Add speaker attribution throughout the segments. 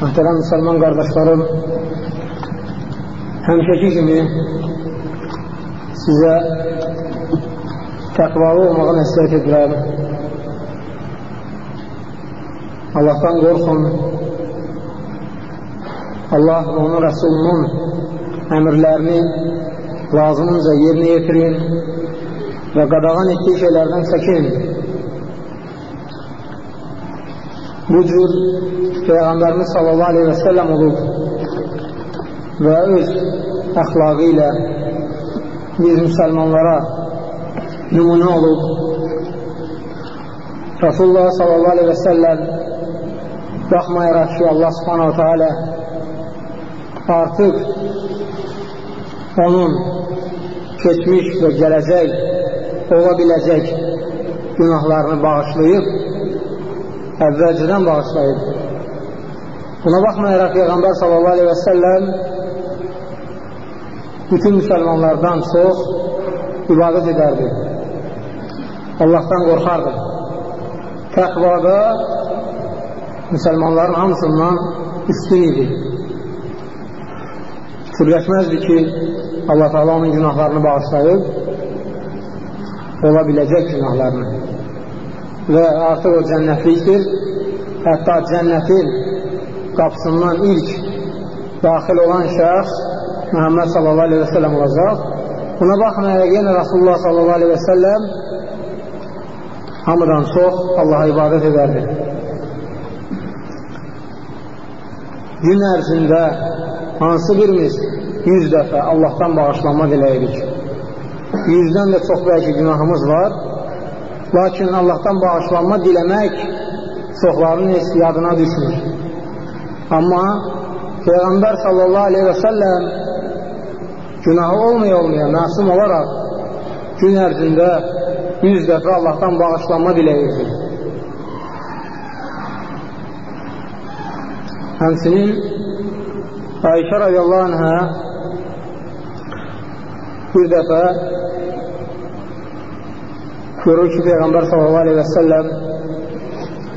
Speaker 1: Mühtərəm müsəlman qardaşlarım, həmişəki kimi sizə təqvalı olmağı nəsət edirəm. Allahdan qorxun. Allah və onun rəsulunun əmrlərini lazımınca yerinə yetirin və qadağan etdiyi şeylərdən çəkinin. Bu cür Peyğəmbərimiz sallallahu aleyhi və səlləm olub və öz əxlaqı ilə biz müsəlmanlara nümunə olub. Rasulullah sallallahu aleyhi və səlləm baxmayaraq ki, Allah subhanahu teala artıq onun keçmiş və gələcək ola biləcək günahlarını bağışlayıb, əvvəlcədən bağışlayıb. Buna baxmayaraq Peyğəmbər sallallahu aleyhi və səlləm bütün müsəlmanlardan çox ibadət edərdi. Allahdan qorxardı. Təqvada müsəlmanların hamısından üstün idi. Fikirləşməzdi ki, Allah Teala onun günahlarını bağışlayıb, ola biləcək günahlarını və artıq o cənnətlikdir. Hətta cənnətin qapısından ilk daxil olan şəxs Məhəmməd sallallahu aleyhi və səlləm olacaq. Buna baxmayaraq yenə Rasulullah sallallahu aleyhi və səlləm hamıdan çox Allaha ibadət edərdi. Gün ərzində hansı birimiz yüz dəfə Allahdan bağışlanma diləyirik. Yüzdən də çox bəlkə günahımız var. Lakin Allahdan bağışlanma diləmək çoxlarının heç yadına düşmür. Amma Peyğəmbər sallallahu aleyhi və səlləm günahı olmaya olmaya məsum olaraq gün ərzində yüz dəfə Allahdan bağışlanma diləyirdi. Həmsinin Ayşə radiyallahu anhə bir dəfə görür ki, Peyğəmbər səlləm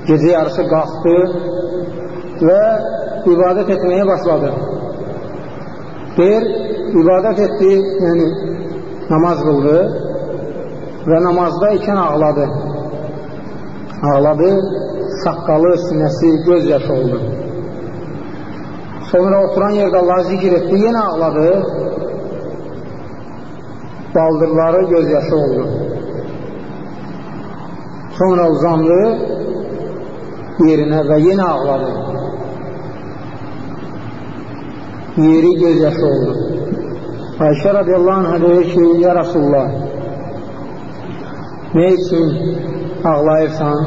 Speaker 1: gecə yarısı qalxdı və ibadət etməyə başladı. Deyir, ibadət etdi, yəni namaz qıldı və namazda ikən ağladı. Ağladı, saqqalı, sinəsi, göz yaşı oldu. Sonra oturan yerdə Allah zikr etdi, yenə ağladı, baldırları göz yaşı oldu. Sonra uzandı yerinə və yenə ağladı. Yeri göz yaşı oldu. Ayşə radiyallahu anhə deyir ki, ya Rasulullah, nə üçün ağlayırsan,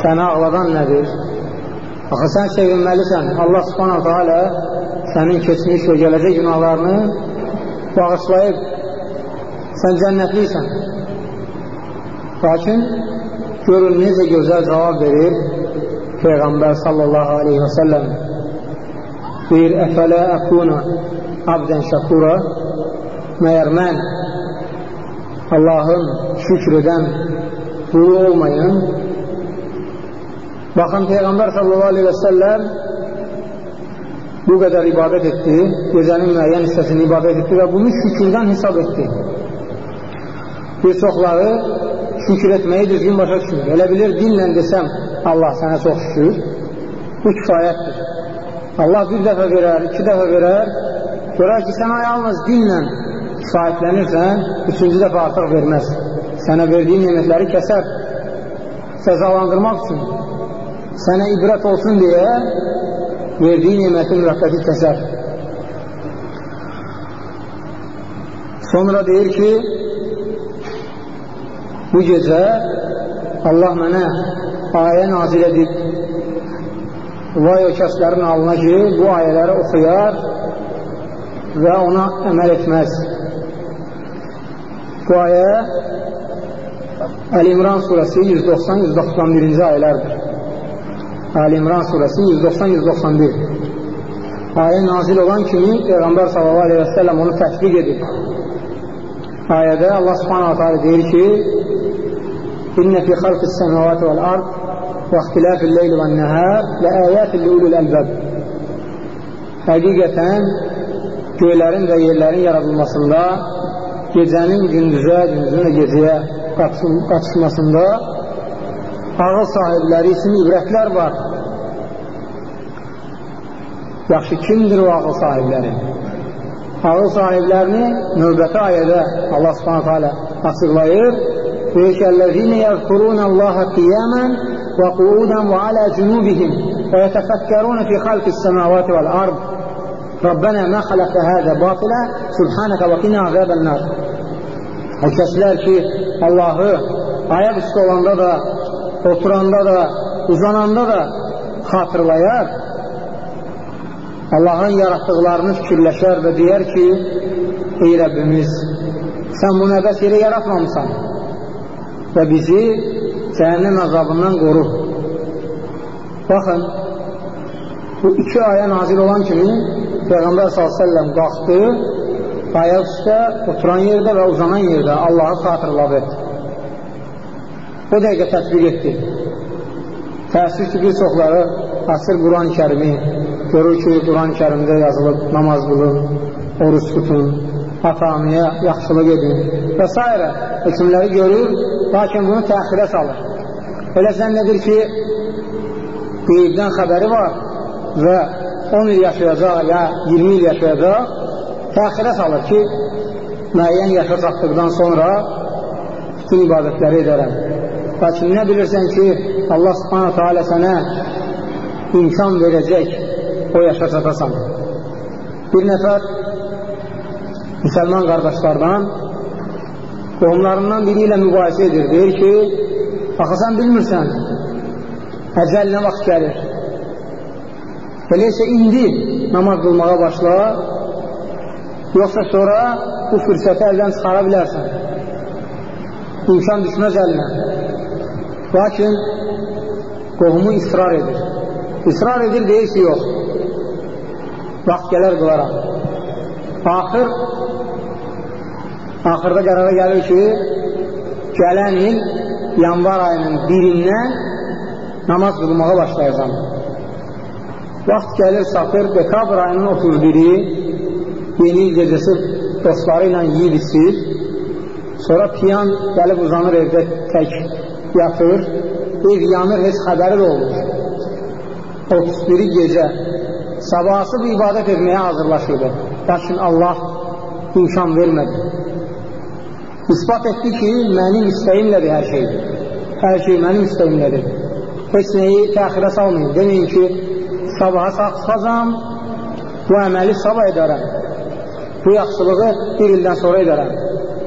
Speaker 1: səni ağladan nədir? Axı, sən sevinməlisən, Allah subhanahu teala sənin keçmiş və gələcək günahlarını bağışlayıb, sən cənnətlisən. Lakin, görün necə gözəl cavab verir Peyğəmbər sallallahu aleyhi və səlləm deyir, əfələ əkuna abdən şəkura məyər mən Allahın şükür edən qulu olmayın. Baxın Peyğəmbər sallallahu aleyhi və səlləm bu qədər ibadət etdi gecənin müəyyən hissəsini ibadət etdi və bunu şükürdən hesab etdi bir çoxları şükür etməyi düzgün başa düşmür. Elə bilir dinlə desəm Allah sənə çox şükür. Bu kifayətdir. Allah bir dəfə verər, iki dəfə verər. Görər ki sənə yalnız dinlə kifayətlənirsən üçüncü dəfə artıq verməz. Sənə verdiyi nimətləri kəsər cəzalandırmaq üçün sənə ibrət olsun deyə verdiyi nimətin müvəqqəti kəsər. Sonra deyir ki bu gecə Allah mənə ayə nazil edib. Vay o kəslərin alına ki bu ayələri oxuyar və ona əməl etməz. Bu ayə Əl-İmran surəsi 190-191-ci ayələrdir. Əl-İmran surəsi 190-191 ayə nazil olan kimi Peyğəmbər sallallahu aleyhi və səlləm onu tətbiq edib. Ayədə Allah subhanahu ta'ala deyir ki Ard və ixtilafil leyli və nəhər lə əyətin li ulul əlbəb həqiqətən göylərin və yerlərin yaradılmasında, gecənin gündüzə, gündüzün gecəyə qaçışmasında ağıl sahibləri üçün ibrətlər var. Yaxşı, kimdir o ağıl sahibləri? Ağıl sahiblərini növbəti ayədə Allah subhanətə alə açıqlayır. Deyir ki, Əl-ləzinə yəzkurunəllaha qiyamən və quudən və alə cünubihim və yətəfəkkərunə fi xalqis səmavati vəl-ard Rabbənə mə xələqə həzə batilə Subhanəkə və qinə əzəbən nar O kəslər ki, Allahı ayaq üstü olanda da, oturanda da, uzananda da xatırlayar, Allahın yaratdıqlarını fikirləşər və deyər ki, ey Rəbbimiz, sən bunu əbəs yerə yaratmamısan və bizi cəhənnəm əzabından qoru. Baxın, bu iki ayə nazil olan kimi Peyğəmbər s.ə.v qalxdı, ayaq üstə, oturan yerdə və uzanan yerdə Allahı xatırladı. O dəqiqə tətbiq etdi. Təəssüf ki, bir çoxları açır Quran-ı kərimi, görür ki, Quran-ı kərimdə yazılıb namaz qılın, oruç tutun, ata-anıya yaxşılıq edin və s. hükümləri görür, lakin bunu təxirə salır. Elə zənn edir ki, qeybdən xəbəri var və 10 il yaşayacaq ya 20 il yaşayacaq, təxirə salır ki, müəyyən yaşa çatdıqdan sonra bütün ibadətləri edərəm. Lakin nə bilirsən ki, Allah subhanətə alə sənə imkan verəcək o yaşa çatasan. Bir nəfər müsəlman qardaşlardan qohumlarından biri ilə mübahisə edir. Deyir ki, axı sən bilmirsən, əcəl nə vaxt gəlir. Elə isə indi namaz qılmağa başla, yoxsa sonra bu fürsəti əldən çıxara bilərsən. İmkan düşməz əlinə. Lakin qohumu israr edir. İsrar edir, deyir ki, yox vaxt gələr qılaram. Axır, axırda qərara gəlir ki, gələn il yanvar ayının birindən namaz qılmağa başlayacam. Vaxt gəlir, satır, dekabr ayının 31-i yeni il gecəsi dostları ilə yiyib içir, sonra piyan gəlib uzanır evdə tək yatır, ev yanır, heç xəbəri də olmur. 31-i gecə sabahsı bu ibadət etməyə hazırlaşırdı. Lakin Allah imkan vermədi. İspat etdi ki, mənim istəyimlədir hər şeydir. Hər şey mənim istəyimlədir. Heç nəyi təxirə salmayın. Deməyin ki, sabaha sağ çıxacam, bu əməli sabah edərəm. Bu yaxşılığı bir ildən sonra edərəm.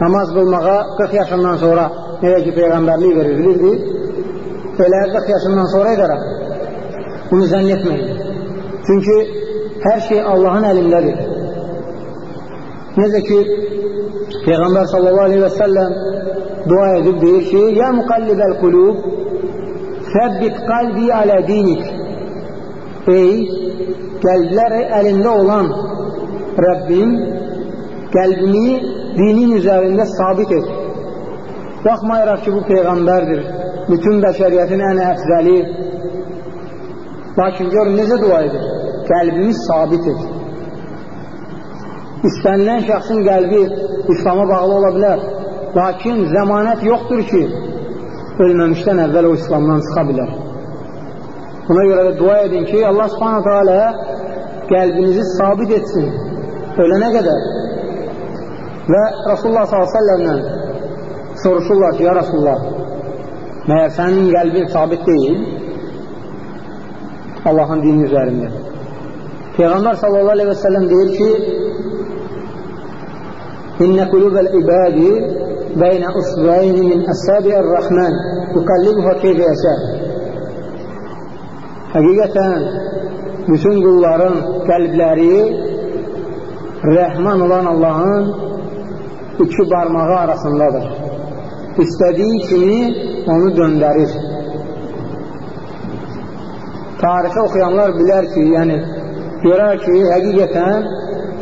Speaker 1: Namaz qılmağa 40 yaşından sonra necə ki, Peyğəmbərlik verilirdi, elə 40 yaşından sonra edərəm. Bunu zənn etməyin. Çünki hər şey Allahın əlindədir. Necə ki, Peyğəmbər sallallahu aleyhi və səlləm dua edib deyir ki, Yə müqallibəl qulub, səbbit qalbi alə dinik. Ey, qəlblər əlində olan Rəbbim, qəlbimi dinin üzərində sabit et. Baxmayaraq ki, bu Peyğəmbərdir, bütün bəşəriyyətin ən əfzəli, lakin görün necə dua edir qəlbimiz sabit et. İstənilən şəxsin qəlbi İslama bağlı ola bilər. Lakin zəmanət yoxdur ki, ölməmişdən əvvəl o İslamdan çıxa bilər. Buna görə də dua edin ki, Allah subhanətə alə qəlbinizi sabit etsin ölənə qədər. Və Rasulullah s.ə.v soruşurlar ki, ya Rasulullah, məyər sənin qəlbin sabit deyil? Allahın dini üzərində. Peyğəmbər səlləm deyir ki, İnnə qulubəl ibadi beynə usbəyni min əsəbiyyər rəhmən yuqallibuha keyfə yəşər. Həqiqətən, bütün qulların qəlbləri rəhman olan Allahın iki barmağı arasındadır. İstədiyi kimi onu döndərir. Tarixi oxuyanlar bilər ki, yəni görər ki, həqiqətən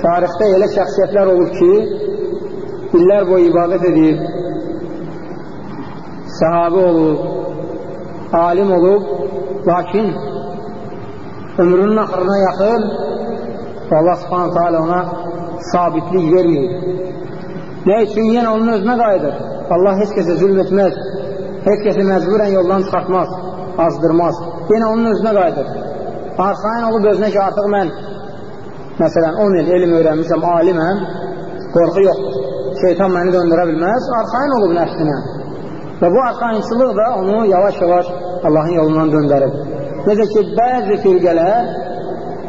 Speaker 1: tarixdə elə şəxsiyyətlər olur ki, illər boyu ibadət edib, səhabi olub, alim olub, lakin ömrünün axırına yaxın Allah subhanətə alə ona sabitlik verməyib. Nə üçün? Yenə onun özünə qayıdır. Allah heç kəsə zülm etməz, heç kəsi məcburən yoldan çıxartmaz, azdırmaz. Yenə onun özünə qayıdır. Arxain olub özünə ki, artıq mən məsələn 10 il elm öyrənmişəm, aliməm, qorxu yoxdur. Şeytan məni döndürə bilməz, arxain olub nəfsinə. Və bu arxainçılıq da onu yavaş-yavaş Allahın yolundan döndərib. Necə ki, bəzi firqələr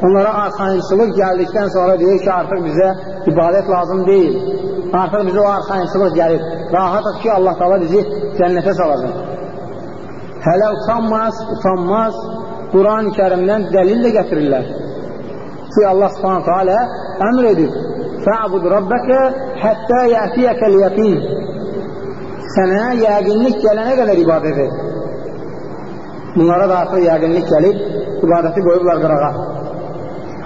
Speaker 1: onlara arxainçılıq gəldikdən sonra deyir ki, artıq bizə ibadət lazım deyil. Artıq bizə o arxainçılıq gəlir. Rahatıq ki, Allah qala bizi cənnətə salacaq. Hələ utanmaz, utanmaz, Quran-ı kərimdən dəlil də gətirirlər. Ki, Allah subhanətə alə əmr edib. Fə'bud Rabbəkə həttə yətiyəkəl yəqin. Sənə yəqinlik gələnə qədər ibadət et. Bunlara da artıq yəqinlik gəlib, ibadəti qoyublar qırağa.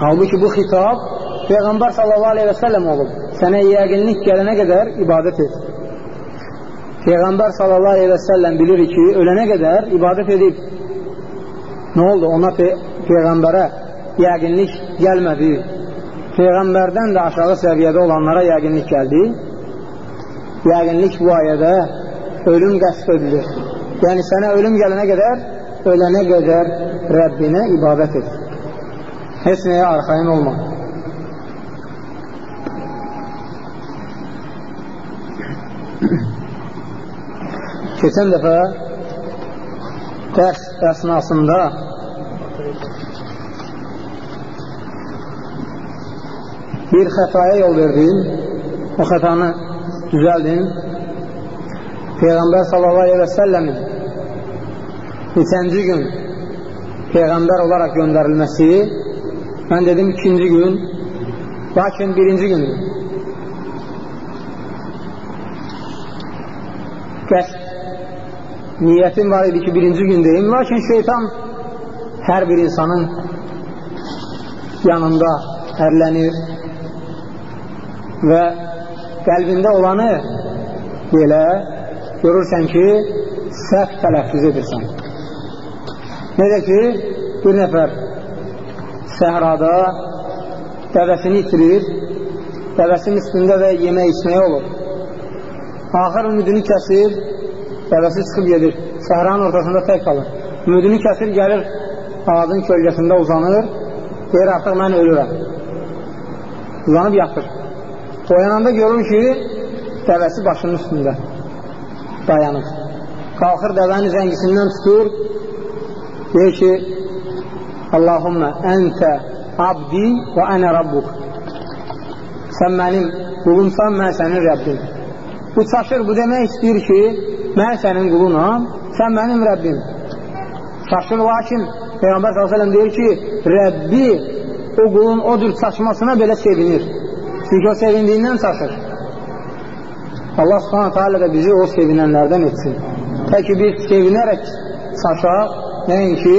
Speaker 1: Halbuki bu xitab Peyğəmbər sallallahu aleyhi və səlləm olub. Sənə yəqinlik gələnə qədər ibadət et. Peyğəmbər sallallahu aleyhi və səlləm bilir ki, ölənə qədər ibadət edib. Nə oldu? Ona pe Peyğəmbərə yəqinlik gəlmədi. Peyğəmbərdən də aşağı səviyyədə olanlara yəqinlik gəldi. Yəqinlik bu ayədə ölüm qəsd edilir. Yəni sənə ölüm gələnə qədər, ölənə qədər Rəbbinə ibadət et. Heç nəyə arxayın olma. Keçən dəfə dərs əsnasında bir xətaya yol verdim. O xətanı düzəldim. Peyğəmbər sallallahu aleyhi və səlləmin neçənci gün Peyğəmbər olaraq göndərilməsi mən dedim ikinci gün lakin birinci gündür. Qəsd niyyətim var idi ki, birinci gündəyim. Lakin şeytan hər bir insanın yanında ərlənir və qəlbində olanı belə görürsən ki, səhv tələffüz edirsən. Necə ki, bir nəfər səhrada dəvəsini itirir, dəvəsinin üstündə və yemək içməyə olur. Axır ümidini kəsir, dəvəsi çıxıb gedir, səhranın ortasında tək qalır. Ümidini kəsir, gəlir ağacın kölgəsində uzanır, deyir artıq mən ölürəm. Uzanıb yatır. Oyananda görür ki, dəvəsi başının üstündə dayanır. Qalxır dəvənin zəngisindən tutur, deyir ki, Allahümmə əntə abdi və ənə rabbuk. Sən mənim qulumsan, mən sənin Rəbbim. Bu çaşır, bu demək istəyir ki, mən sənin qulunam, sən mənim Rəbbim. Çaşır, lakin Peyğəmbər s.ə.v deyir ki, Rəbbi o qulun o cür çaşmasına belə sevinir. Çünki o sevindiyindən çaşır. Allah subhanətə alə də bizi o sevinənlərdən etsin. Təki biz sevinərək çaşaq, nəinki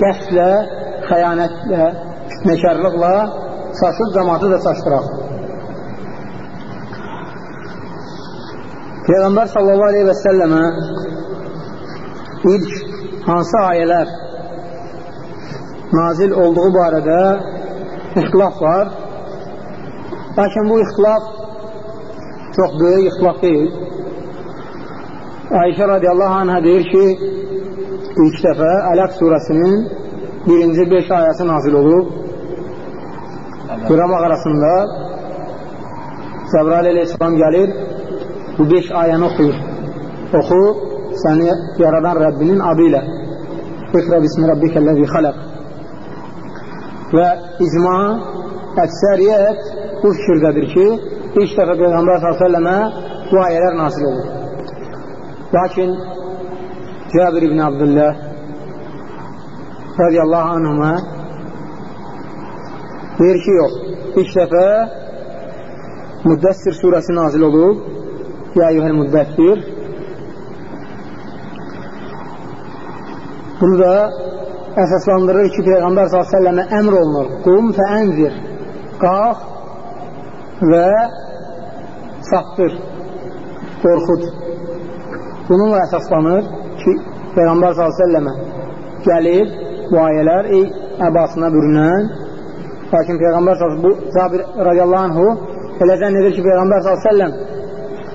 Speaker 1: qəslə, xəyanətlə, fitnəkarlıqla çaşıb cəmatı da çaşdıraq. Peyğəmbər sallallahu aleyhi və səlləmə ilk hansı ayələr nazil olduğu barədə ixtilaf var. Lakin bu ixtilaf çox böyük ixtilaf deyil. Ayşə radiyallahu anhə deyir ki, ilk dəfə Ələq surəsinin birinci beş ayəsi nazil olub. Qıra mağarasında Cəbrail əleyhissalam gəlir, bu beş ayəni oxuyur. Oxu, səni yaradan Rəbbinin adı ilə. İqra bismi rabbikəlləzi xaləq. Və icma, əksəriyyət bu fikirdədir ki, ilk dəfə Peyğəmbər s.ə.və bu ayələr nasil olur. Lakin Cəbir ibn Abdullah radiyallahu anhuma deyir ki, yox, ilk dəfə Müddəssir surəsi nazil olub Ya eyyuhəl müddəssir Bunu da əsaslandırır ki, Peyğəmbər s.ə.və əmr olunur. Qum fəənzir. Qalx və çatdır, qorxud. Bununla əsaslanır ki, Peyğəmbər s.ə.və gəlib bu ayələr ey əbasına bürünən Lakin Peyğəmbər bu Cabir radiyallahu anhu elə zənn edir ki, Peyğəmbər s.ə.v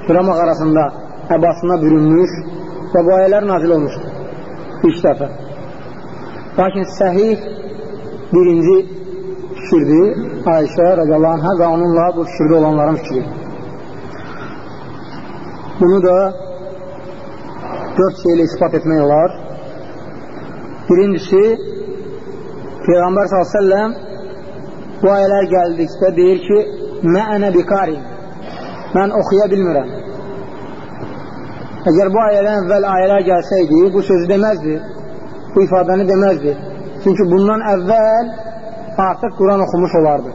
Speaker 1: Hira mağarasında əbasına bürünmüş və bu ayələr nazil olmuşdur. İlk dəfə. Lakin səhih birinci fikirdir Ayşə radiyallahu anhə və onunla bu fikirdə olanların fikri. Bunu da dörd şeylə ispat etmək olar. Birincisi, Peyğəmbər s.ə.v bu ayələr gəldikdə deyir ki, Məənə bikarim, mən oxuya bilmirəm. Əgər bu ayədən əvvəl ayələr gəlsəydi, bu sözü deməzdi, bu ifadəni deməzdi. Çünki bundan əvvəl artıq Quran oxumuş olardı.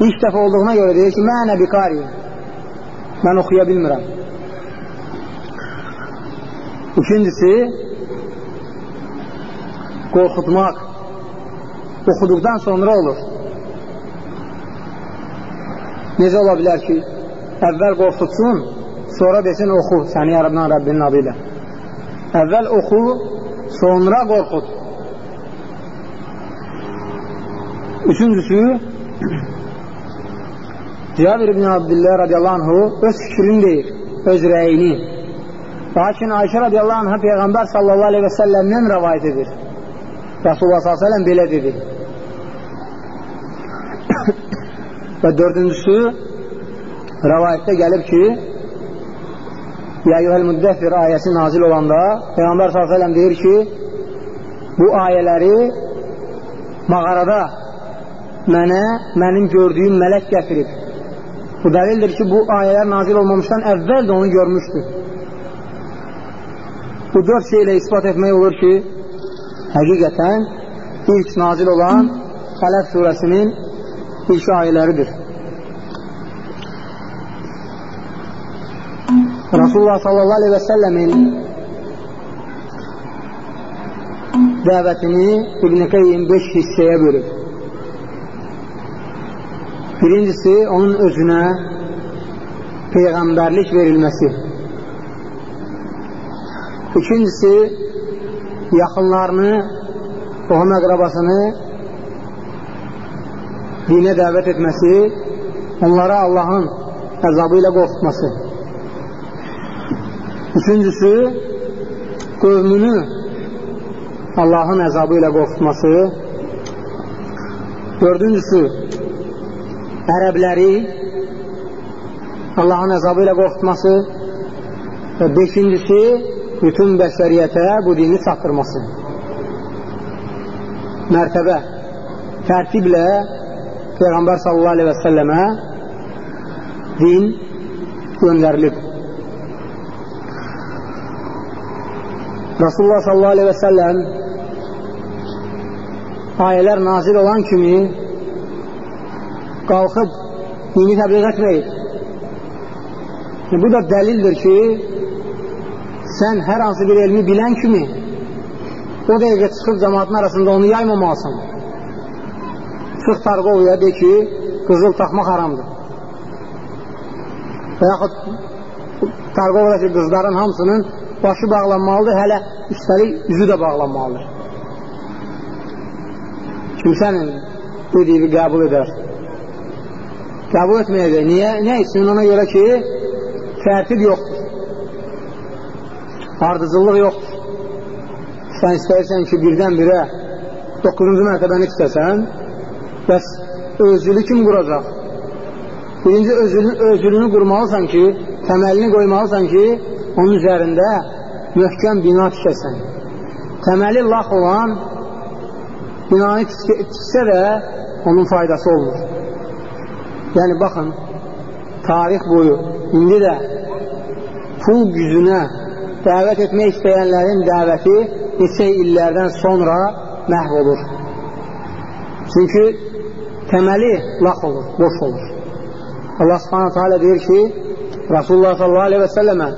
Speaker 1: İlk dəfə olduğuna görə deyir ki, Məənə bikarim, mən oxuya bilmirəm. İkincisi, qorxutmaq oxuduqdan sonra olur. Necə ola bilər ki, əvvəl qorxutsun, sonra desin oxu, səni yaradan Rəbbinin adı ilə. Əvvəl oxu, sonra qorxut. Üçüncüsü, Cabir ibn Abdillah radiyallahu anhu öz fikrini deyir, öz rəyini. Lakin Ayşə radiyallahu anhə Peyğəmbər sallallahu aleyhi və səlləmdən rəvayət edir. Rasulullah sallallahu aleyhi və səlləm belə dedi. və dördüncüsü, rəvayətdə gəlib ki, Ya yuhəl müddəffir ayəsi nazil olanda Peyğəmbər s.ə.v deyir ki, bu ayələri mağarada mənə, mənim gördüyüm mələk gətirib. Bu dəlildir ki, bu ayələr nazil olmamışdan əvvəl də onu görmüşdür. Bu dörd şeylə ispat etmək olur ki, həqiqətən ilk nazil olan Xələf surəsinin ilk ayələridir. Rasulullah sallallahu aleyhi və səlləmin dəvətini İbn-i Qeyyim 5 hissəyə bölüb. Birincisi, onun özünə peyğəmbərlik verilməsi. İkincisi, yaxınlarını, qohum əqrabasını dinə dəvət etməsi, onlara Allahın əzabı ilə qorxutması. Üçüncüsü, qövmünü Allahın əzabı ilə qorxutması. Dördüncüsü, ərəbləri Allahın əzabı ilə qorxutması. Və beşincisi, bütün bəşəriyyətə bu dini çatdırması. Mərtəbə, tərtiblə Peyğəmbər sallallahu aleyhi və səlləmə din göndərilib. Rasulullah sallallahu aleyhi və səlləm ayələr nazil olan kimi qalxıb dini təbliğ etməyib. Bu da dəlildir ki, sən hər hansı bir elmi bilən kimi o dəqiqə çıxıb cəmatın arasında onu yaymamalısan. Çıx Tarqovuya de ki, qızıl taxmaq haramdır. Və yaxud Tarqovdakı qızların hamısının başı bağlanmalıdır, hələ üstəlik üzü də bağlanmalıdır. Kimsənin dediyi qəbul edər. Qəbul etməyəcək. Niyə? Nə üçün? Ona görə ki, tərtib yoxdur. Ardıcıllıq yoxdur. Sən istəyirsən ki, birdən-birə 9-cu mərtəbəni istəsən, bəs özülü kim quracaq? Birinci özülünü, özülünü qurmalısan ki, təməlini qoymalısan ki, onun üzərində möhkəm bina tikəsən. Təməli lax olan binanı tiksə də onun faydası olmur. Yəni, baxın, tarix boyu, indi də pul gücünə dəvət etmək istəyənlərin dəvəti neçə illərdən sonra məhv olur. Çünki təməli lax olur, boş olur. Allah subhanətə alə deyir ki, Rasulullah sallallahu aleyhi və səlləmə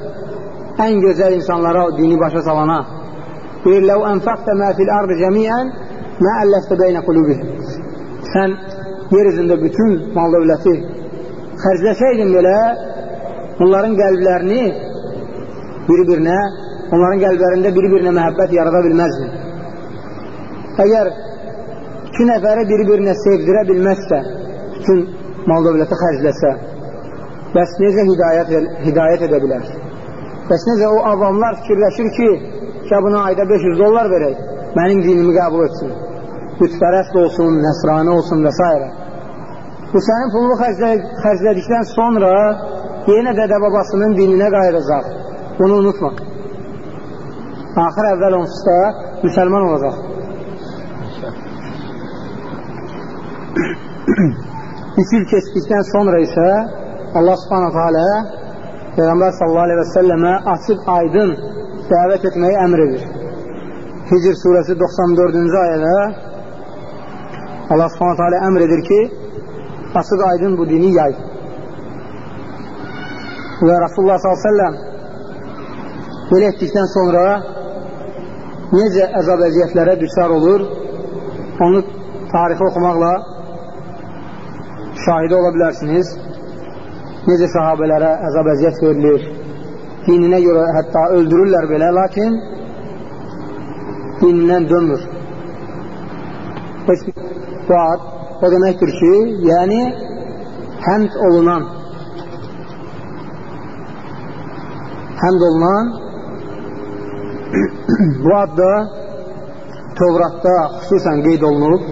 Speaker 1: ən gözəl insanlara dini başa salana deyir, ləv ənfəqtə mə fil ardı cəmiən mə əlləftə beynə qulubi sən yer üzündə bütün mal dövləti xərcləsəydin belə onların qəlblərini bir-birinə onların qəlblərində bir-birinə məhəbbət yarada bilməzdin əgər iki nəfəri bir-birinə sevdirə bilməzsə, bütün mal dövləti xərcləsə, bəs necə hidayət, hidayət edə bilər? Bəs necə o avamlar fikirləşir ki, ki, buna ayda 500 dollar verək, mənim dinimi qəbul etsin, bütpərəst olsun, nəsrani olsun və s. Bu sənin pulunu xərclədikdən sonra yenə dədə babasının dininə qayıracaq. Bunu unutma. Axır əvvəl onsuz da müsəlman olacaq. Üç il keçdikdən sonra isə Allah subhanahu alə Peyğəmbər sallallahu aleyhi və səlləmə açıq aydın dəvət etməyi əmr edir. Hicr surəsi 94-cü ayədə Allah subhanahu alə əmr edir ki, açıq aydın bu dini yay. Və Rasulullah s.ə.v belə etdikdən sonra necə əzab əziyyətlərə düşər olur, onu tarixi oxumaqla şahidi ola bilərsiniz. Necə sahabələrə əzab əziyyət verilir, dininə görə hətta öldürürlər belə, lakin dinindən dönmür. Heç bu ad o deməkdir ki, yəni həmd olunan həmd olunan bu adda Tövratda xüsusən qeyd olunub.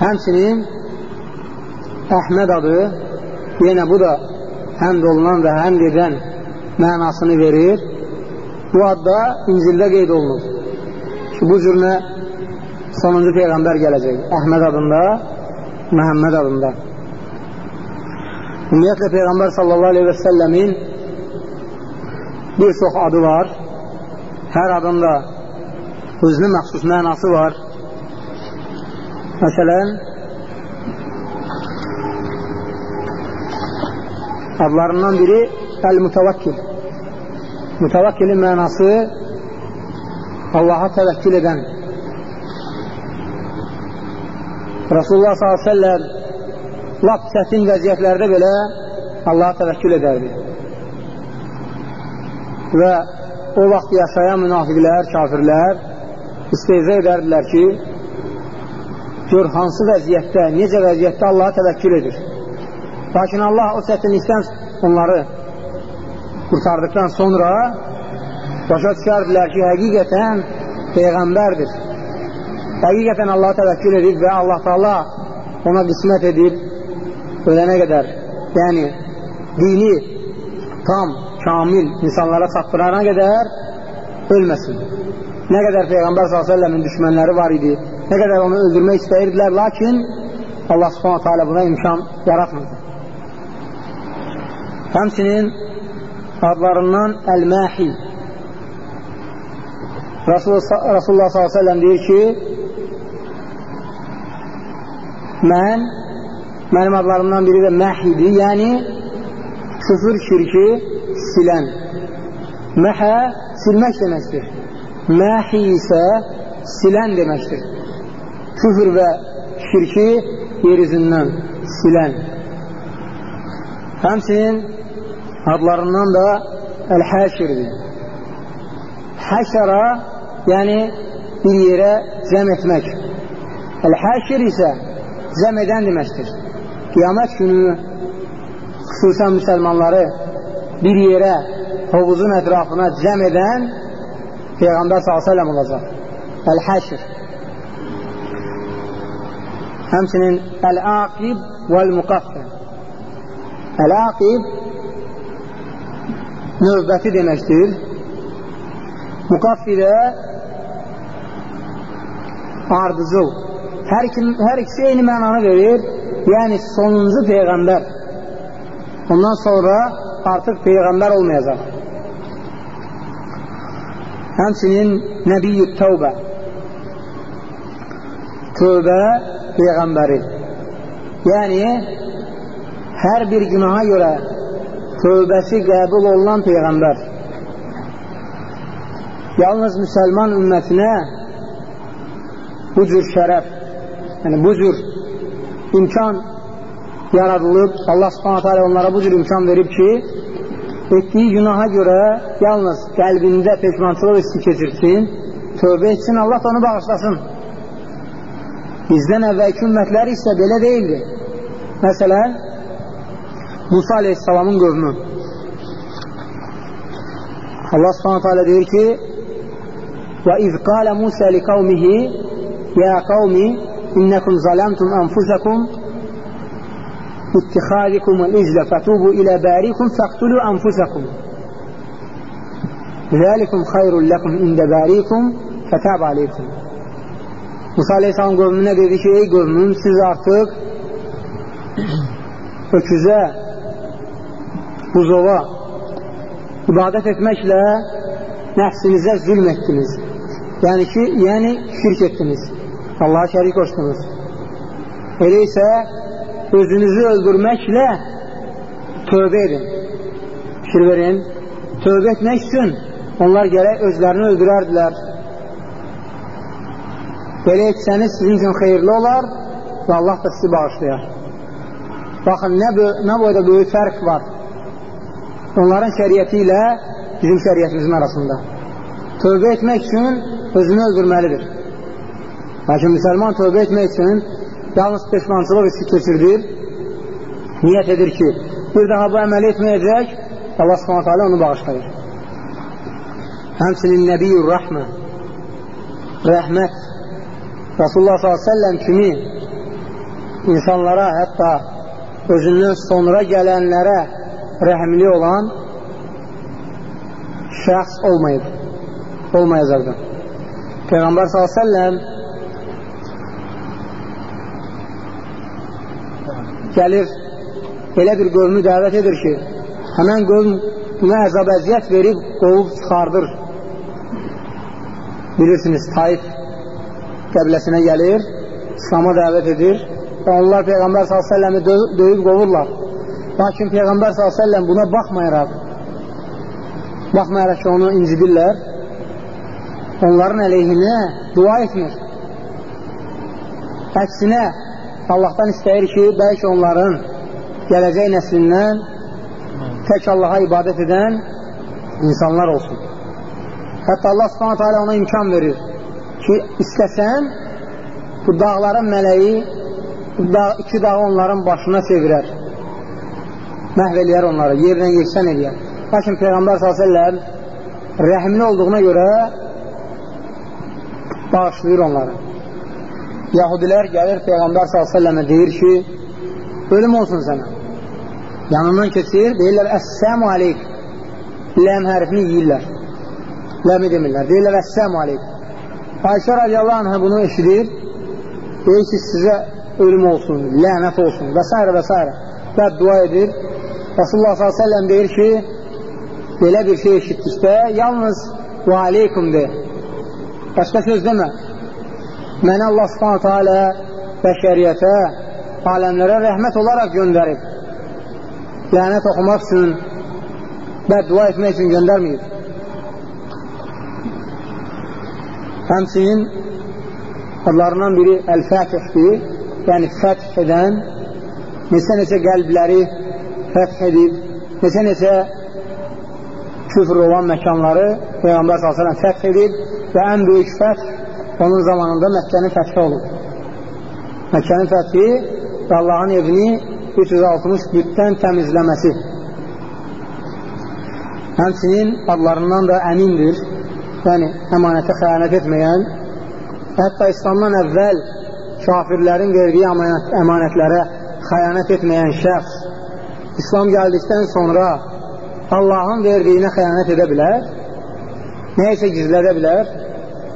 Speaker 1: Həmçinin Əhməd adı yenə bu da həmd olunan və həmd edən mənasını verir. Bu adda İncildə qeyd olunub. Ki bu cürünə sonuncu Peyğəmbər gələcək Əhməd adında Məhəmməd adında ümumiyyətlə Peyğəmbər sallallahu aleyhi və səlləmin bir çox adı var. Hər adın da özünə məxsus mənası var. Məsələn, adlarından biri Əl-Mütəvəkkil. Mütəvəkkilin mənası Allaha təvəkkül edən. Rasulullah s.ə.v lap çətin vəziyyətlərdə belə Allaha təvəkkül edərdi və o vaxt yaşayan münafiqlər, kafirlər isteyzə edərdilər ki, gör hansı vəziyyətdə, necə vəziyyətdə Allaha təvəkkül edir. Lakin Allah o çətinlikdən onları qurtardıqdan sonra başa düşərdilər ki, həqiqətən Peyğəmbərdir. Həqiqətən Allaha təvəkkül edib və Allah Taala ona qismət edib ölənə qədər, yəni dini tam kamil insanlara çatdırana qədər ölməsin. Nə qədər Peyğəmbər s.ə.v-in düşmənləri var idi, nə qədər onu öldürmək istəyirdilər, lakin Allah subhanətə alə buna imkan yaratmırdı. Həmçinin adlarından Əl-Məhi Rasulullah s.ə.v deyir ki, mən, mənim adlarımdan biri də Məhidir, yəni küfür, şirki, silən. Məhə silmək deməkdir. Məhi isə silən deməkdir. Küfür və şirki yerizindən silən. Həmçinin adlarından da Əl-Həşirdir. Həşəra, yəni bir yerə cəm etmək. Əl-Həşir isə cəm edən deməkdir. Qiyamət günü xüsusən müsəlmanları bir yerə hovuzun ətrafına cəm edən Peyğəmbər s.ə.v olacaq. Əl-Həşr. Həmçinin Əl-Aqib vəl-Muqaffə. Əl-Aqib növbəti deməkdir. Muqaffi də ardıcıl. Hər, kim, hər ikisi eyni mənanı verir. Yəni sonuncu Peyğəmbər. Ondan sonra artıq Peyğəmbər olmayacaq. Həmçinin Nəbiyyü Tövbə Tövbə Peyğəmbəri Yəni hər bir günaha görə tövbəsi qəbul olunan Peyğəmbər yalnız müsəlman ümmətinə bu cür şərəf yəni bu cür imkan yaradılıb, Allah subhanətə alə onlara bu cür imkan verib ki, etdiyi günaha görə yalnız qəlbində peşmançılıq hissi keçirsin, tövbə etsin, Allah da onu bağışlasın. Bizdən əvvəlki ümmətlər isə belə deyildi. Məsələn, Musa aleyhissalamın qövmü. Allah subhanətə alə deyir ki, وَإِذْ قَالَ مُوسَى لِقَوْمِهِ يَا قَوْمِ إِنَّكُمْ ظَلَمْتُمْ أَنفُسَكُمْ اتخاذكم الإجل فتوبوا إلى باريكم فاقتلوا أنفسكم ذلكم خير لكم عند باريكم فتاب عليكم Musa Aleyhisselam qövmünə dedi ki, ey qövmüm, siz artıq öküzə, buzova ibadət etməklə nəfsinizə zülm etdiniz. Yəni ki, yəni şirk etdiniz. Allaha şərik qoşdunuz. Elə isə özünüzü öldürməklə tövbə edin. Fikir verin. Tövbə etmək üçün onlar gərək özlərini öldürərdilər. Belə etsəniz sizin üçün xeyirli olar və Allah da sizi bağışlayar. Baxın, nə, nə boyda böyük fərq var onların şəriəti ilə bizim şəriətimizin arasında. Tövbə etmək üçün özünü öldürməlidir. Lakin müsəlman tövbə etmək üçün yalnız peşmançılıq hissi keçirdir, niyyət edir ki, bir daha bu əməli etməyəcək, Allah subhanətə alə onu bağışlayır. Həmsinin Nəbiyyur Rəhmə, rəhmət, Rasulullah s.ə.v kimi insanlara, hətta özündən sonra gələnlərə rəhmli olan şəxs olmayıb, olmayacaqdır. Peyğəmbər s.ə.v gəlir, elə bir qövmü dəvət edir ki, həmən qövm buna əzab əziyyət verib, qovub çıxardır. Bilirsiniz, Taif qəbiləsinə gəlir, İslam'a dəvət edir və onlar Peyğəmbər s.ə.v-i döyüb qovurlar. Lakin Peyğəmbər s.ə.v buna baxmayaraq, baxmayaraq ki, onu incidirlər, onların əleyhinə dua etmir. Əksinə, Allahdan istəyir ki, bəlkə onların gələcək nəslindən tək Allaha ibadət edən insanlar olsun. Hətta Allah subhanətə alə ona imkan verir ki, istəsən bu dağların mələyi dağ, iki dağı onların başına çevirər. Məhv eləyər onları, yerlə yeksən eləyər. Lakin Peyğəmbər s.ə.v rəhimli olduğuna görə bağışlayır onları. Yahudilər gəlir Peyğəmbər s.ə.və deyir ki, ölüm olsun sənə. Yanından keçir, deyirlər, Əssəmu aleyk. Ləm hərfini yiyirlər. Ləmi demirlər. Deyirlər, Əssəmu aleyk. Ayşə radiyallahu anhə bunu eşidir. Deyir ki, sizə ölüm olsun, lənət olsun və s. və s. Və dua edir. Rasulullah s.ə.v deyir ki, belə bir şey eşitdikdə, yalnız və aleykum de. Başqa söz demə. Məni Allah subhanətə alə bəşəriyyətə, aləmlərə rəhmət olaraq göndərib. Lənət oxumaq üçün, bəddua etmək üçün göndərməyib. Həmsinin adlarından biri Əl-Fətihdir, yəni fəth edən, neçə-neçə qəlbləri fəth edib, neçə-neçə küfr olan məkanları Peyğəmbər s.ə.v fəth edib və ən böyük fəth onun zamanında Məkkənin fəthi olub. Məkkənin fəthi və Allahın evini 360 bütdən təmizləməsi. Həmçinin adlarından da əmindir, yəni əmanətə xəyanət etməyən, hətta İslamdan əvvəl kafirlərin verdiyi əmanət, əmanətlərə xəyanət etməyən şəxs İslam gəldikdən sonra Allahın verdiyinə xəyanət edə bilər, nə isə gizlədə bilər,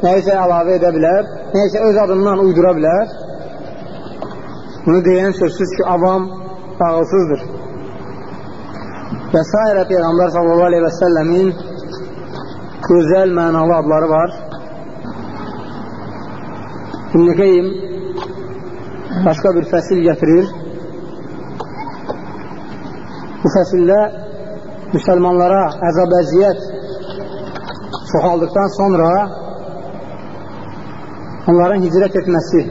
Speaker 1: nəyisə əlavə edə bilər, nəyisə öz adından uydura bilər. Bunu deyən sözsüz ki, avam ağılsızdır. Və s. Peyğəmbər sallallahu aleyhi və səlləmin gözəl mənalı adları var. İbn-i Qeym başqa bir fəsil gətirir. Bu fəsildə müsəlmanlara əzab əziyyət çoxaldıqdan sonra onların hicrət etməsi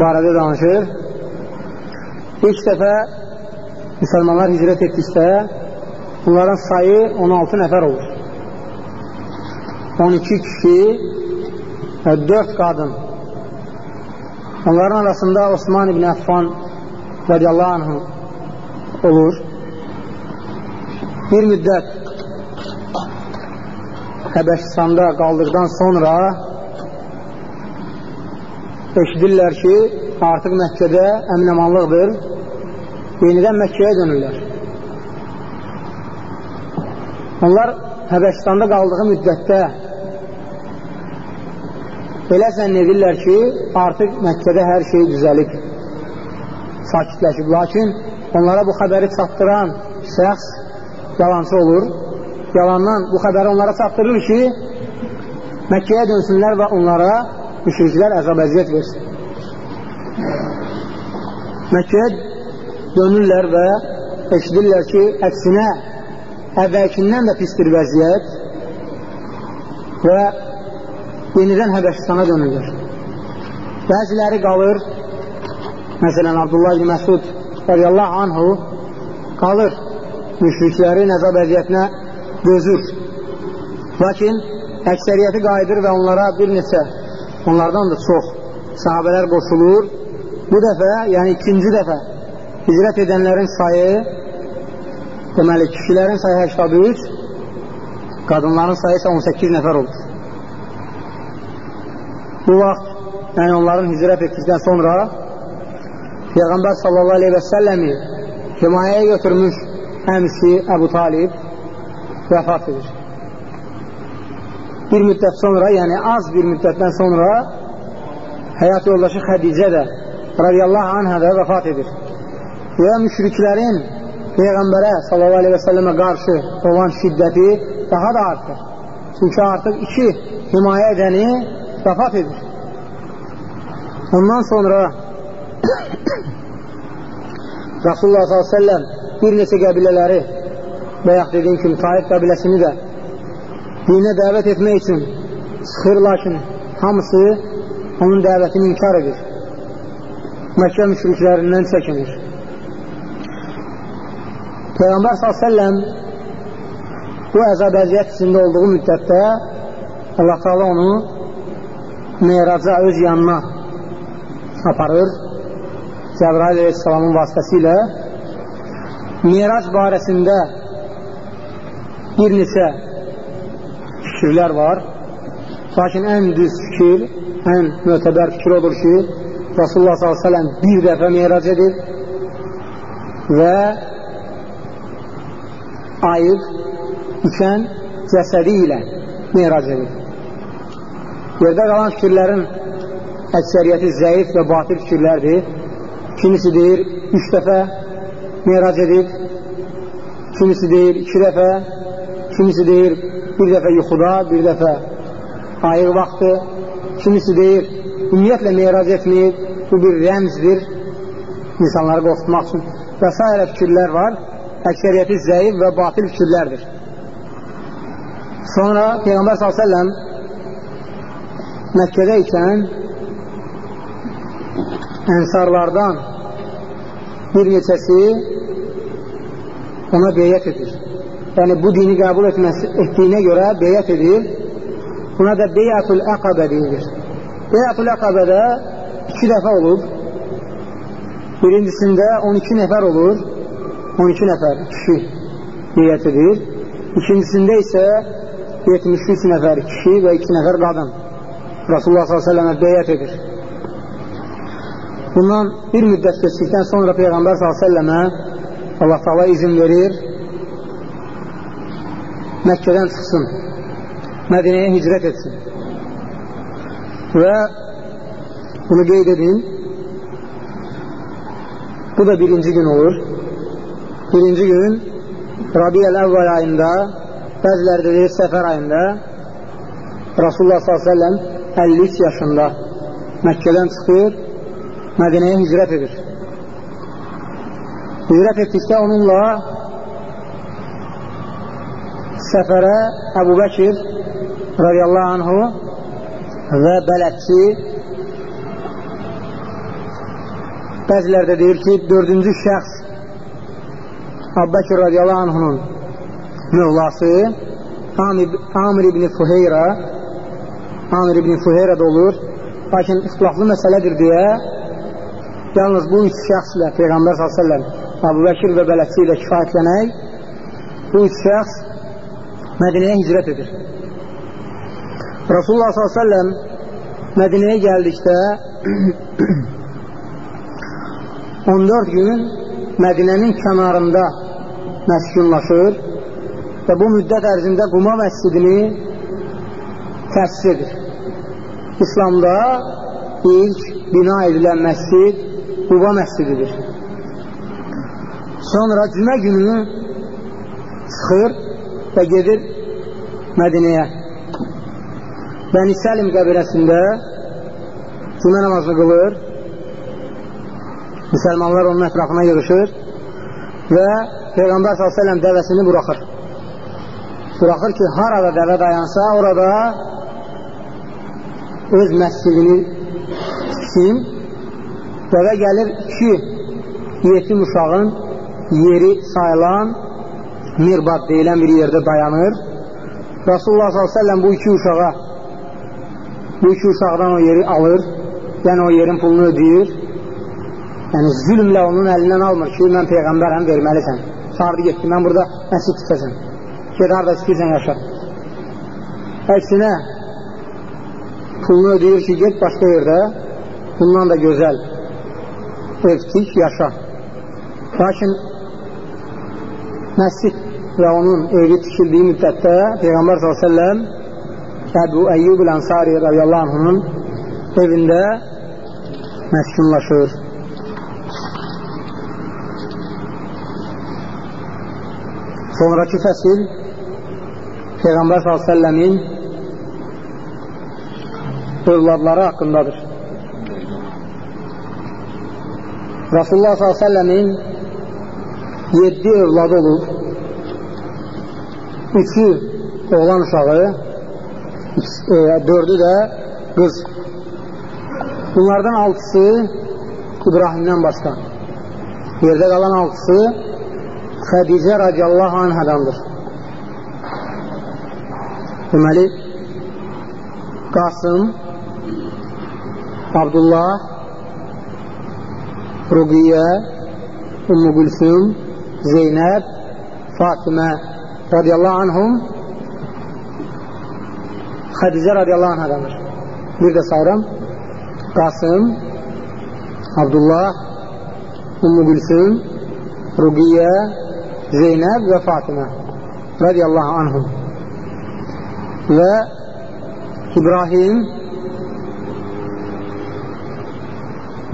Speaker 1: barədə danışır. İlk dəfə müsəlmanlar hicrət etdikdə bunların sayı 16 nəfər olur. 12 kişi və 4 qadın. Onların arasında Osman ibn Affan radiyallahu anhu olur. Bir müddət Həbəşistanda qaldıqdan sonra eşidirlər ki, artıq Məkkədə əminəmanlıqdır, yenidən Məkkəyə dönürlər. Onlar Həbəşistanda qaldığı müddətdə elə zənn edirlər ki, artıq Məkkədə hər şey düzəlib, sakitləşib. Lakin onlara bu xəbəri çatdıran şəxs yalancı olur. Yalandan bu xəbəri onlara çatdırır ki, Məkkəyə dönsünlər və onlara müşriklər əzab əziyyət versin. Məkkəyə dönürlər və eşidirlər ki, əksinə əvvəlkindən də pis bir vəziyyət və yenidən Həbəşistana dönürlər. Bəziləri qalır, məsələn, Abdullah ibn Məsud radiyallahu anhu qalır müşriklərin əzab əziyyətinə dözür. Lakin əksəriyyəti qayıdır və onlara bir neçə, onlardan da çox sahabələr qoşulur. Bu dəfə, yəni ikinci dəfə hicrət edənlərin sayı, deməli, kişilərin sayı 83, qadınların sayı isə 18 nəfər olur. Bu vaxt, yəni onların hicrət etdikdən sonra Peyğəmbər sallallahu aleyhi və səlləmi himayəyə götürmüş əmisi Əbu Talib vəfat edir. Bir müddət sonra, yəni az bir müddətdən sonra həyat yoldaşı Xədicə də radiyallahu anhə də vəfat edir. Və müşriklərin Peyğəmbərə səlləmə qarşı olan şiddəti daha da artır. Çünki artıq iki himayə edəni vəfat edir. Ondan sonra Rasulullah s.ə.v bir neçə qəbilələri bayaq dediyim kimi Taif qəbiləsini də dinə dəvət etmək üçün çıxır, lakin hamısı onun dəvətini inkar edir. Məkkə müşriklərindən çəkinir. Peyğəmbər s.ə.v bu əzab əziyyət içində olduğu müddətdə Allah Taala onu meyraca öz yanına aparır. Cəbrail aleyhissalamın vasitəsilə mirac barəsində bir neçə fikirlər var. Lakin ən düz fikir, ən mötəbər fikir odur ki, Rasulullah s.ə.v bir dəfə mirac edir və ayıq ikən cəsədi ilə mirac edir. Yerdə qalan fikirlərin əksəriyyəti zəif və batil fikirlərdir. Kimisi deyir, üç dəfə meyrac edib, kimisi deyir iki dəfə, kimisi deyir bir dəfə yuxuda, bir dəfə ayıq vaxtı, kimisi deyir ümumiyyətlə meyrac etməyib, bu bir rəmzdir insanları qorxutmaq üçün və s. fikirlər var, əksəriyyəti zəif və batil fikirlərdir. Sonra Peyğəmbər s.ə.v Məkkədə ikən ənsarlardan bir neçəsi ona beyət edir. Yəni, bu dini qəbul etməsi, etdiyinə görə beyət edir. Buna da beyətul əqabə deyilir. Beyətul əqabədə iki dəfə olur. Birincisində 12 nəfər olur. 12 nəfər kişi beyət edir. İkincisində isə 73 nəfər kişi və 2 nəfər qadın Rasulullah s.ə.və beyət edir. Bundan bir müddət keçdikdən sonra Peyğəmbər s.ə.və Allah Taala izin verir Məkkədən çıxsın, Mədinəyə hicrət etsin. Və bunu qeyd edin, bu da birinci gün olur. Birinci gün Rabiyəl əvvəl ayında, bəziləri də deyir səfər ayında Rasulullah s.ə.v 53 yaşında Məkkədən çıxır, Mədinəyə hicrət edir. Hicrət etdikdə onunla səfərə Əbu Bəkir radiyallahu anhu və bələdçi bəzilər də deyir ki, dördüncü şəxs Əbu Bəkir radiyallahu anhunun mövlası Amir, ibn Fuheyra Amir ibn Fuheyra da olur. Lakin ixtilaflı məsələdir deyə Yalnız bu üç şəxslə Peyğəmbər s.ə.v Abu Bəkir və bələdçi ilə kifayətlənək. Bu üç şəxs Mədinəyə hicrət edir. Rasulullah s.ə.v Mədinəyə gəldikdə 14 gün Mədinənin kənarında məskunlaşır və bu müddət ərzində Quma məscidini təsis edir. İslamda ilk bina edilən məscid Quba məscididir. Sonra cümə günü çıxır və gedir Mədinəyə. Bəni Səlim qəbirəsində cümə namazını qılır. Müsəlmanlar onun ətrafına yığışır və Peyğəmbər s.ə.v dəvəsini buraxır. Buraxır ki, harada dəvə dayansa, orada öz məscidini tiksin. Dəvə gəlir iki yetim uşağın yeri sayılan mirbad deyilən bir yerdə dayanır. Rasulullah s.ə.v bu iki uşağa bu iki uşaqdan o yeri alır, yəni o yerin pulunu ödəyir. Yəni zülmlə onun əlindən almır ki, mən Peyğəmbərəm, verməlisən. Çağırdı getdi, mən burada məscid tikəsən. Ged harada istəyirsən yaşa. Əksinə, pulunu ödəyir ki, get başqa yerdə, bundan da gözəl ev tik, yaşa. Lakin məscid və onun evi tikildiyi müddətdə Peyğəmbər s.ə.v Əbu Əyyub Ənsari radiyallahu anhunun evində məskunlaşır. Sonraki fəsil Peyğəmbər s.ə.v-in övladları haqqındadır. Rasulullah s.ə.v-in 7 övladı olub. Üçü oğlan uşağı, e, dördü də qız. Bunlardan altısı İbrahimdən başqa. Yerdə qalan altısı Xədicə radiyallahu anhədandır. Deməli, Qasım, Abdullah, Ruqiyyə, Ümmü Gülsüm, Zeynəb, Fatimə radiyallahu anhum Xədicə radiyallahu anhədandır. Bir də sayıram. Qasım, Abdullah, Ümmü Gülsüm, Ruqiyyə, Zeynəb və Fatimə radiyallahu anhum və İbrahim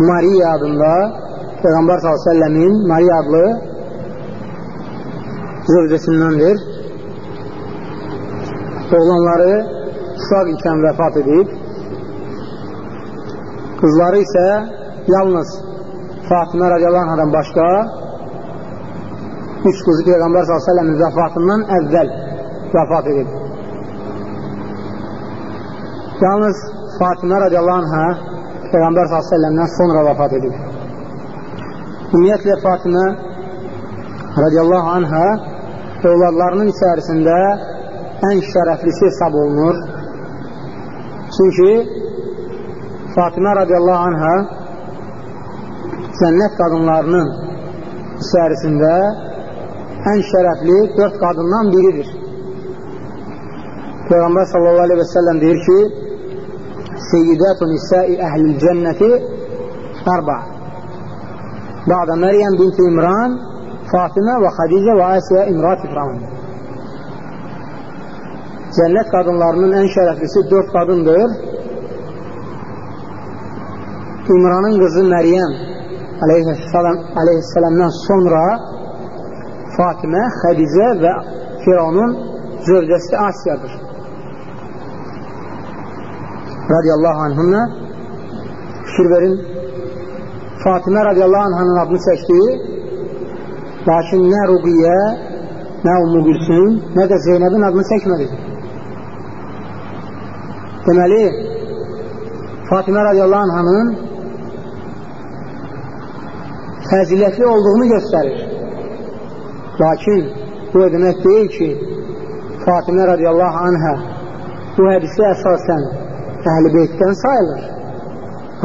Speaker 1: Mariya adında Peyğəmbər s.ə.v-in Mariya adlı zövcəsindəndir. Oğlanları uşaq ikən vəfat edib, qızları isə yalnız Fatimə radiyallahu anhadan başqa üç qızı Peyğəmbər s.ə.v-in vəfatından əvvəl vəfat edib. Yalnız Fatimə radiyallahu anhə Peyğəmbər s.ə.v-dən sonra vəfat edib. Ümumiyyətlə Fatimə radiyallahu anhə övladlarının içərisində ən şərəflisi hesab olunur. Çünki Fatimə radiyallahu anhə cənnət qadınlarının içərisində ən şərəfli dörd qadından biridir. Peyğəmbər sallallahu aleyhi və səlləm deyir ki, Seyyidətun nisai əhlil cənnəti arba. Ba'da Məryəm binti İmran, Fatimə və Xadicə və Asiyə İmrat İfran. Cənnət qadınlarının ən şərəflisi dörd qadındır. İmranın qızı Məryəm aleyhissalamdan sonra Fatimə, Xədicə və Firavunun zövcəsi Asiyadır. Radiyallahu anhünlə fikir verin, Fatimə radiyallahu anhının adını çəkdi, lakin nə Ruqiyyə, nə Ummu Gülsün, nə də Zeynəbin adını çəkmədi. Deməli, Fatimə radiyallahu anhının fəzilətli olduğunu göstərir. Lakin bu demək deyil ki, Fatimə radiyallahu anhə bu hədisi əsasən əhl-i beytdən sayılır.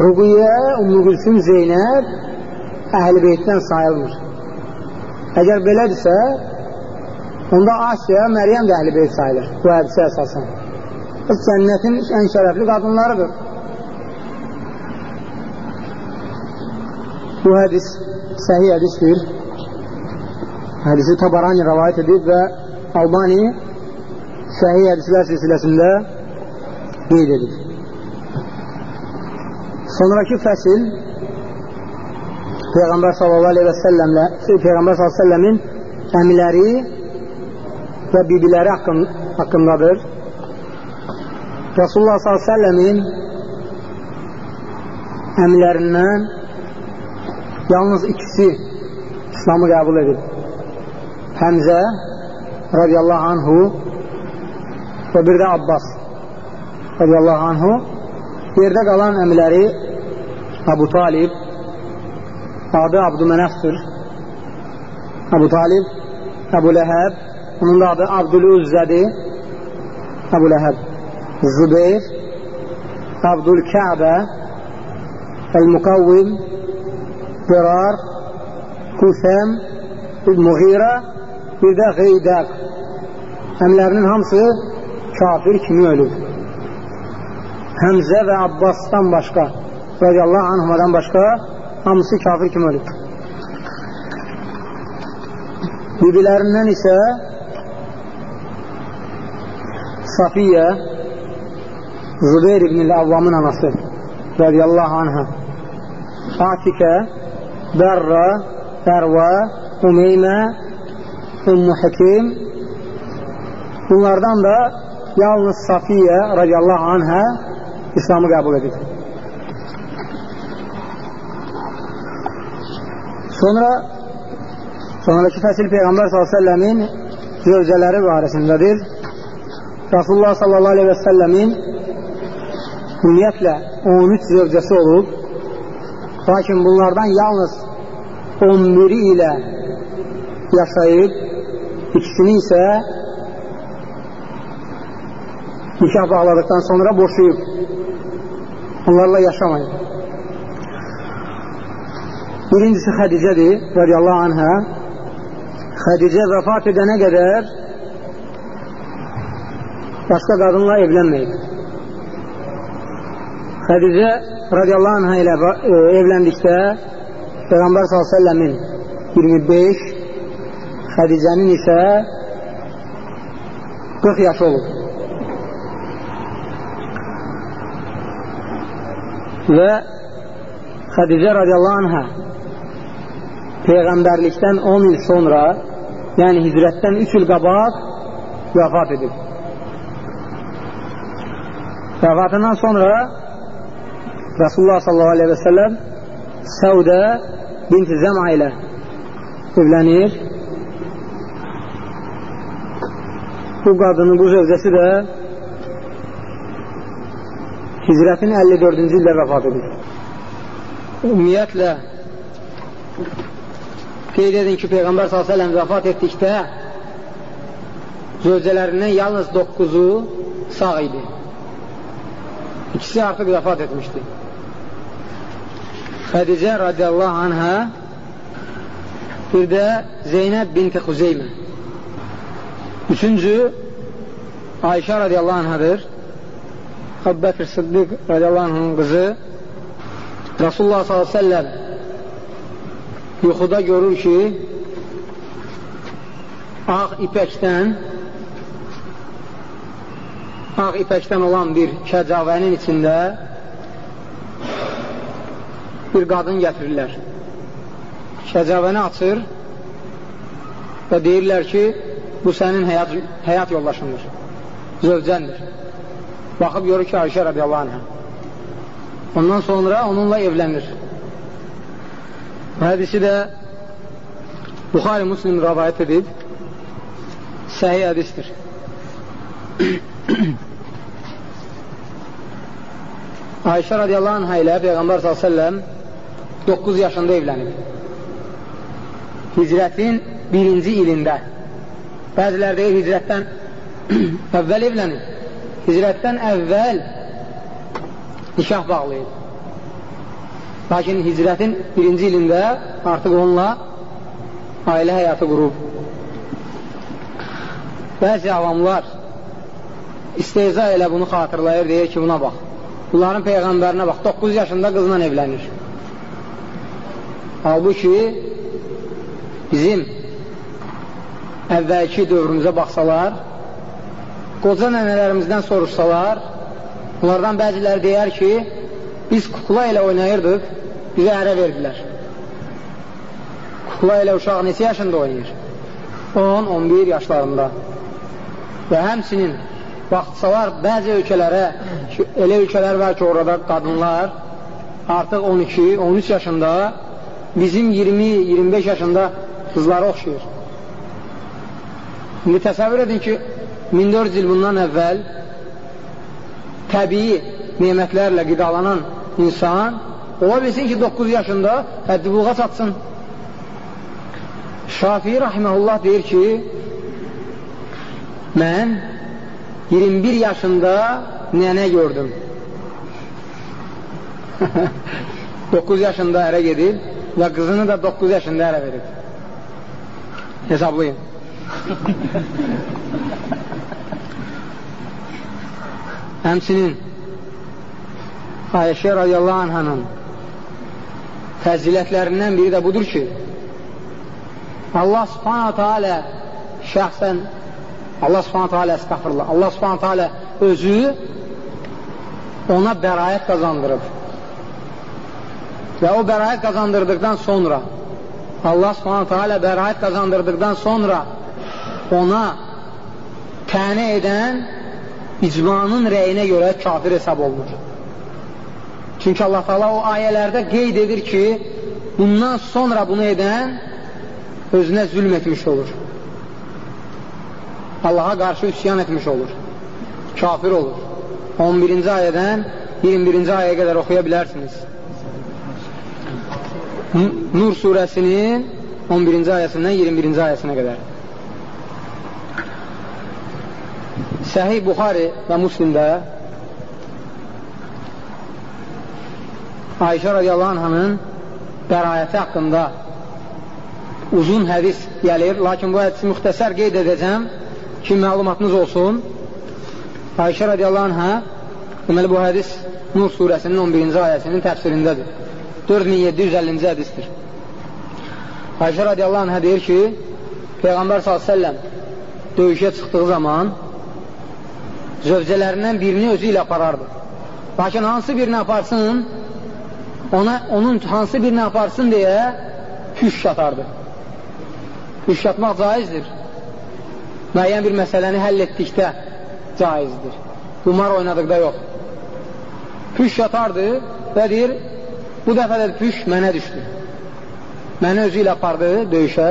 Speaker 1: Ruqiyyə, Ümmü Gülsüm, Zeynəb əhl-i beytdən sayılmır. Əgər belədirsə, onda Asiya, Məryəm də əhl-i beyt sayılır bu hədisə əsasən. Cənnətin ən şərəfli qadınlarıdır. Bu hədis səhih hədisdir. Hədisi Tabarani rəvayət edib və Albani səhih hədislər silsiləsində qeyd edib. Sonraki fəsil Peyğəmbər sallallahu aleyhi və səlləmlə Peyğəmbər sallallahu aleyhi və səlləmin əmiləri və bibiləri haqqın, haqqındadır. Rasulullah sallallahu aleyhi və səlləmin əmilərindən yalnız ikisi İslamı qəbul edib. Həmzə radiyallahu anhu və bir də Abbas radiyallahu anhu yerdə qalan əmiləri Abu Talib adı Abdümenəfdir Abu Talib Əbu Ləhəb onun da adı Abdülüzzədir Əbu Ləhəb Zübeyr. Abdülkəbə El-Mukavvim. Dirar. Kusəm Muğirə bir də Qeydəq əmlərinin hamısı kafir kimi ölüb. Həmzə və Abbasdan başqa, radiyallahu anhumadan başqa hamısı kafir kimi ölüb. Bibilərindən isə Safiyə Zübeyir ibn-i Avvamın anası radiyallahu anhə Atikə Bərra Ərva Umeymə Ümmü Həkim Bunlardan da yalnız Safiyə radiyallahu anhə İslamı qəbul edir. Sonra sonraki fəsil Peyğəmbər s.ə.v-in zövcələri barəsindədir. Rasulullah s.ə.v-in ümumiyyətlə 13 zövcəsi olub. Lakin bunlardan yalnız 11-i ilə yaşayıb, ikisini isə nikah bağladıktan sonra boşuyub. Onlarla yaşamayıb. Birincisi Xədicədir, radiyallahu anhə. Xədicə vəfat edənə qədər başqa qadınla evlənməyib. Xədicə radiyallahu anhə ilə e, evləndikdə Peyğəmbər s.ə.v-in 25, Xədicənin isə 40 yaşı olub. Və Xədicə radiyallahu anhə Peyğəmbərlikdən 10 il sonra, yəni hicrətdən 3 il qabaq vəfat edib. Vəfatından sonra Rasulullah sallallahu aleyhi və səlləm Səudə binti Zəma ilə evlənir. Bu qadının, bu zövcəsi də hicrətin 54-cü ildə vəfat edir. Ümumiyyətlə qeyd edin ki, Peyğəmbər s.ə.v vəfat etdikdə zövcələrindən yalnız 9-u sağ idi. İkisi artıq vəfat etmişdi. Xədicə radiyallahu anhə bir də Zeynəb binti Xuzeymə üçüncü Ayşə radiyallahu anhadır Əbbəkir Sıddiq radiyallahu anhın qızı Rasulullah s.ə.v yuxuda görür ki ağ ipəkdən ağ ipəkdən olan bir kəcavənin içində bir qadın gətirirlər. Şəcavəni açır və deyirlər ki, bu sənin həyat, həyat yoldaşındır, zövcəndir. Baxıb görür ki, Ayşə radiyallahu anhə. Ondan sonra onunla evlənir. Bu hədisi də Buxari Muslim rəvayət edib, səhi hədisdir. Ayşə radiyallahu anhə ilə Peyğəmbər s.ə.v 9 yaşında evlənib. Hicrətin birinci ilində. Bəzilər deyir, hicrətdən əvvəl evlənib. Hicrətdən əvvəl nikah bağlayıb. Lakin hicrətin birinci ilində artıq onunla ailə həyatı qurub. Bəzi avamlar isteyza elə bunu xatırlayır, deyir ki, buna bax. Bunların Peyğəmbərinə bax, 9 yaşında qızla evlənir. Halbuki bizim əvvəlki dövrümüzə baxsalar, qoca nənələrimizdən soruşsalar, bunlardan bəziləri deyər ki, biz kukla ilə oynayırdıq, bizə ərə verdilər. Kukla ilə uşaq neçə yaşında oynayır? 10-11 yaşlarında. Və həmsinin baxsalar bəzi ölkələrə, elə ölkələr var ki, orada qadınlar artıq 12-13 yaşında, bizim 20-25 yaşında qızlara oxşayır. İndi təsəvvür edin ki, 1400 il bundan əvvəl təbii nemətlərlə qidalanan insan ola bilsin ki, 9 yaşında həddibuluğa çatsın. Şafii rahiməhullah deyir ki, mən 21 yaşında nənə gördüm. 9 yaşında ərə gedib və qızını da 9 yaşında ərə verib. Hesablayın. Həmsinin Ayşə radiyallahu anhanın fəzilətlərindən biri də budur ki, Allah subhanətə alə şəxsən Allah subhanətə alə əstəxfirullah Allah subhanətə alə özü ona bəraət qazandırıb və o bəraət qazandırdıqdan sonra Allah subhanətə alə bəraət qazandırdıqdan sonra ona tənə edən icmanın rəyinə görə kafir hesab olunur. Çünki Allah Taala o ayələrdə qeyd edir ki, bundan sonra bunu edən özünə zülm etmiş olur. Allaha qarşı üsyan etmiş olur. Kafir olur. 11-ci ayədən 21-ci ayəyə qədər oxuya bilərsiniz. Nur surəsinin 11-ci ayəsindən 21-ci ayəsinə qədər. Səhih Buxari və Müslimdə Ayşə radiyallahu anhanın bəraəti haqqında uzun hədis gəlir, lakin bu hədisi müxtəsər qeyd edəcəm ki, məlumatınız olsun. Ayşə radiyallahu anhə deməli bu hədis Nur surəsinin 11-ci ayəsinin təfsirindədir. 4750-ci hədisdir. Ayşə radiyallahu anhə deyir ki, Peyğəmbər s.ə.v döyüşə çıxdığı zaman zövcələrindən birini özü ilə aparardı. Lakin hansı birini aparsın, ona, onun hansı birini aparsın deyə püş yatardı. Püş yatmaq caizdir. Müəyyən bir məsələni həll etdikdə caizdir. Qumar oynadıqda yox. Püş yatardı və deyir, bu dəfə də püş mənə düşdü. Məni özü ilə apardı döyüşə.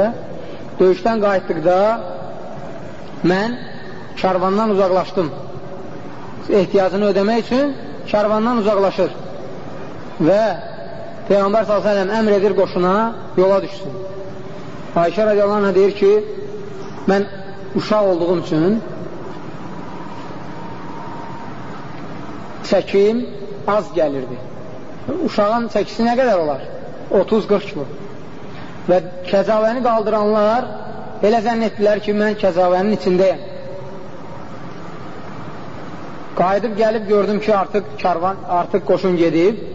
Speaker 1: Döyüşdən qayıtdıqda mən karvandan uzaqlaşdım ehtiyacını ödəmək üçün kərvandan uzaqlaşır və Peyğəmbər s.ə.v əmr edir qoşuna yola düşsün. Ayşə radiyallahu anh deyir ki, mən uşaq olduğum üçün çəkim az gəlirdi. Uşağın çəkisi nə qədər olar? 30-40 kilo. Və kəzavəni qaldıranlar elə zənn etdilər ki, mən kəzavənin içindəyəm. Qayıdıb gəlib gördüm ki, artıq karvan, artıq qoşun gedib.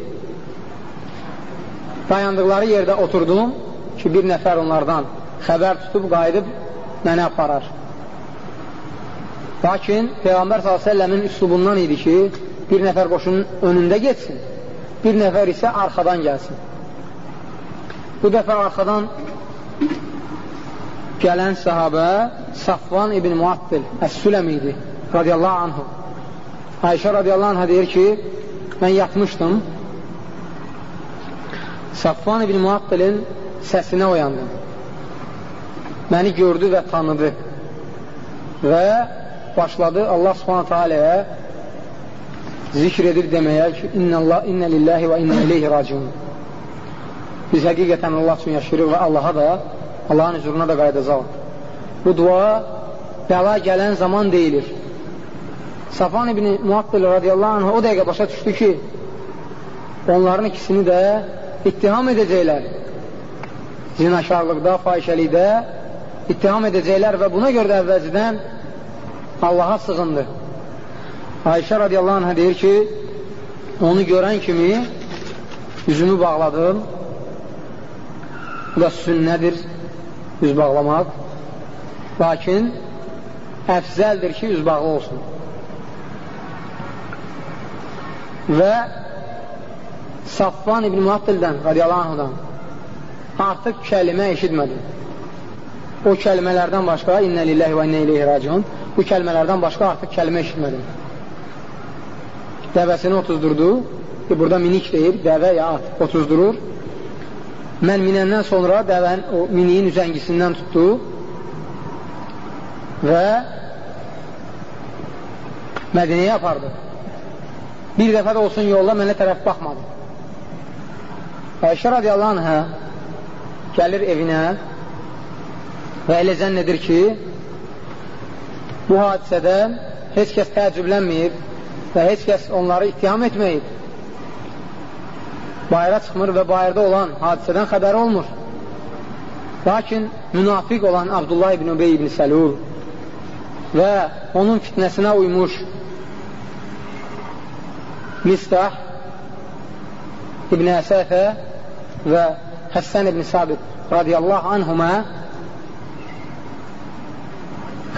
Speaker 1: Dayandıqları yerdə oturdum ki, bir nəfər onlardan xəbər tutub qayıdıb mənə aparar. Lakin Peyğəmbər s.ə.v-in üslubundan idi ki, bir nəfər qoşunun önündə getsin, bir nəfər isə arxadan gəlsin. Bu dəfə arxadan gələn sahabə Safvan ibn Muattil Əs-Süləm idi radiyallahu anhu. Ayşə radiyallahu anhə deyir ki, mən yatmışdım, Safvan ibn Muattilin səsinə oyandım. Məni gördü və tanıdı və başladı Allah subhanətə aləyə zikr edir deməyə ki, İnnə, lillahi və innə ileyhi raciun. Biz həqiqətən Allah üçün yaşayırıq və Allaha da, Allahın hüzuruna da qayıdacaq. Bu dua bəla gələn zaman deyilir. Safan ibn Muattil radiyallahu anh o dəqiqə başa düşdü ki, onların ikisini də ittiham edəcəklər. Zinaşarlıqda, fahişəlikdə ittiham edəcəklər və buna görə də əvvəlcədən Allaha sığındı. Ayşə radiyallahu anhə deyir ki, onu görən kimi üzümü bağladım. Bu da sünnədir, üz bağlamaq. Lakin əfzəldir ki, üz bağlı olsun. Və Safvan ibn Muattildən radiyallahu anhudan artıq kəlimə eşitmədim. O kəlmələrdən başqa innə lillahi və innə ileyhi raciun bu kəlmələrdən başqa artıq kəlimə eşitmədim. Dəvəsini otuzdurdu ki, burada minik deyir, dəvə ya at otuzdurur. Mən minəndən sonra dəvən o miniyin üzəngisindən tutdu və Mədinəyə apardı. Bir dəfə də olsun yolda mənə tərəf baxmadı. Ayşə radiyallahu anhə gəlir evinə və elə zənn edir ki, bu hadisədən heç kəs təəccüblənməyib və heç kəs onları ittiham etməyib. Bayıra çıxmır və bayırda olan hadisədən xəbəri olmur. Lakin münafiq olan Abdullah ibn Ubey ibn Səlul və onun fitnəsinə uymuş Mistah İbn Əsəfə və Həssən ibn Sabit radiyallahu anhumə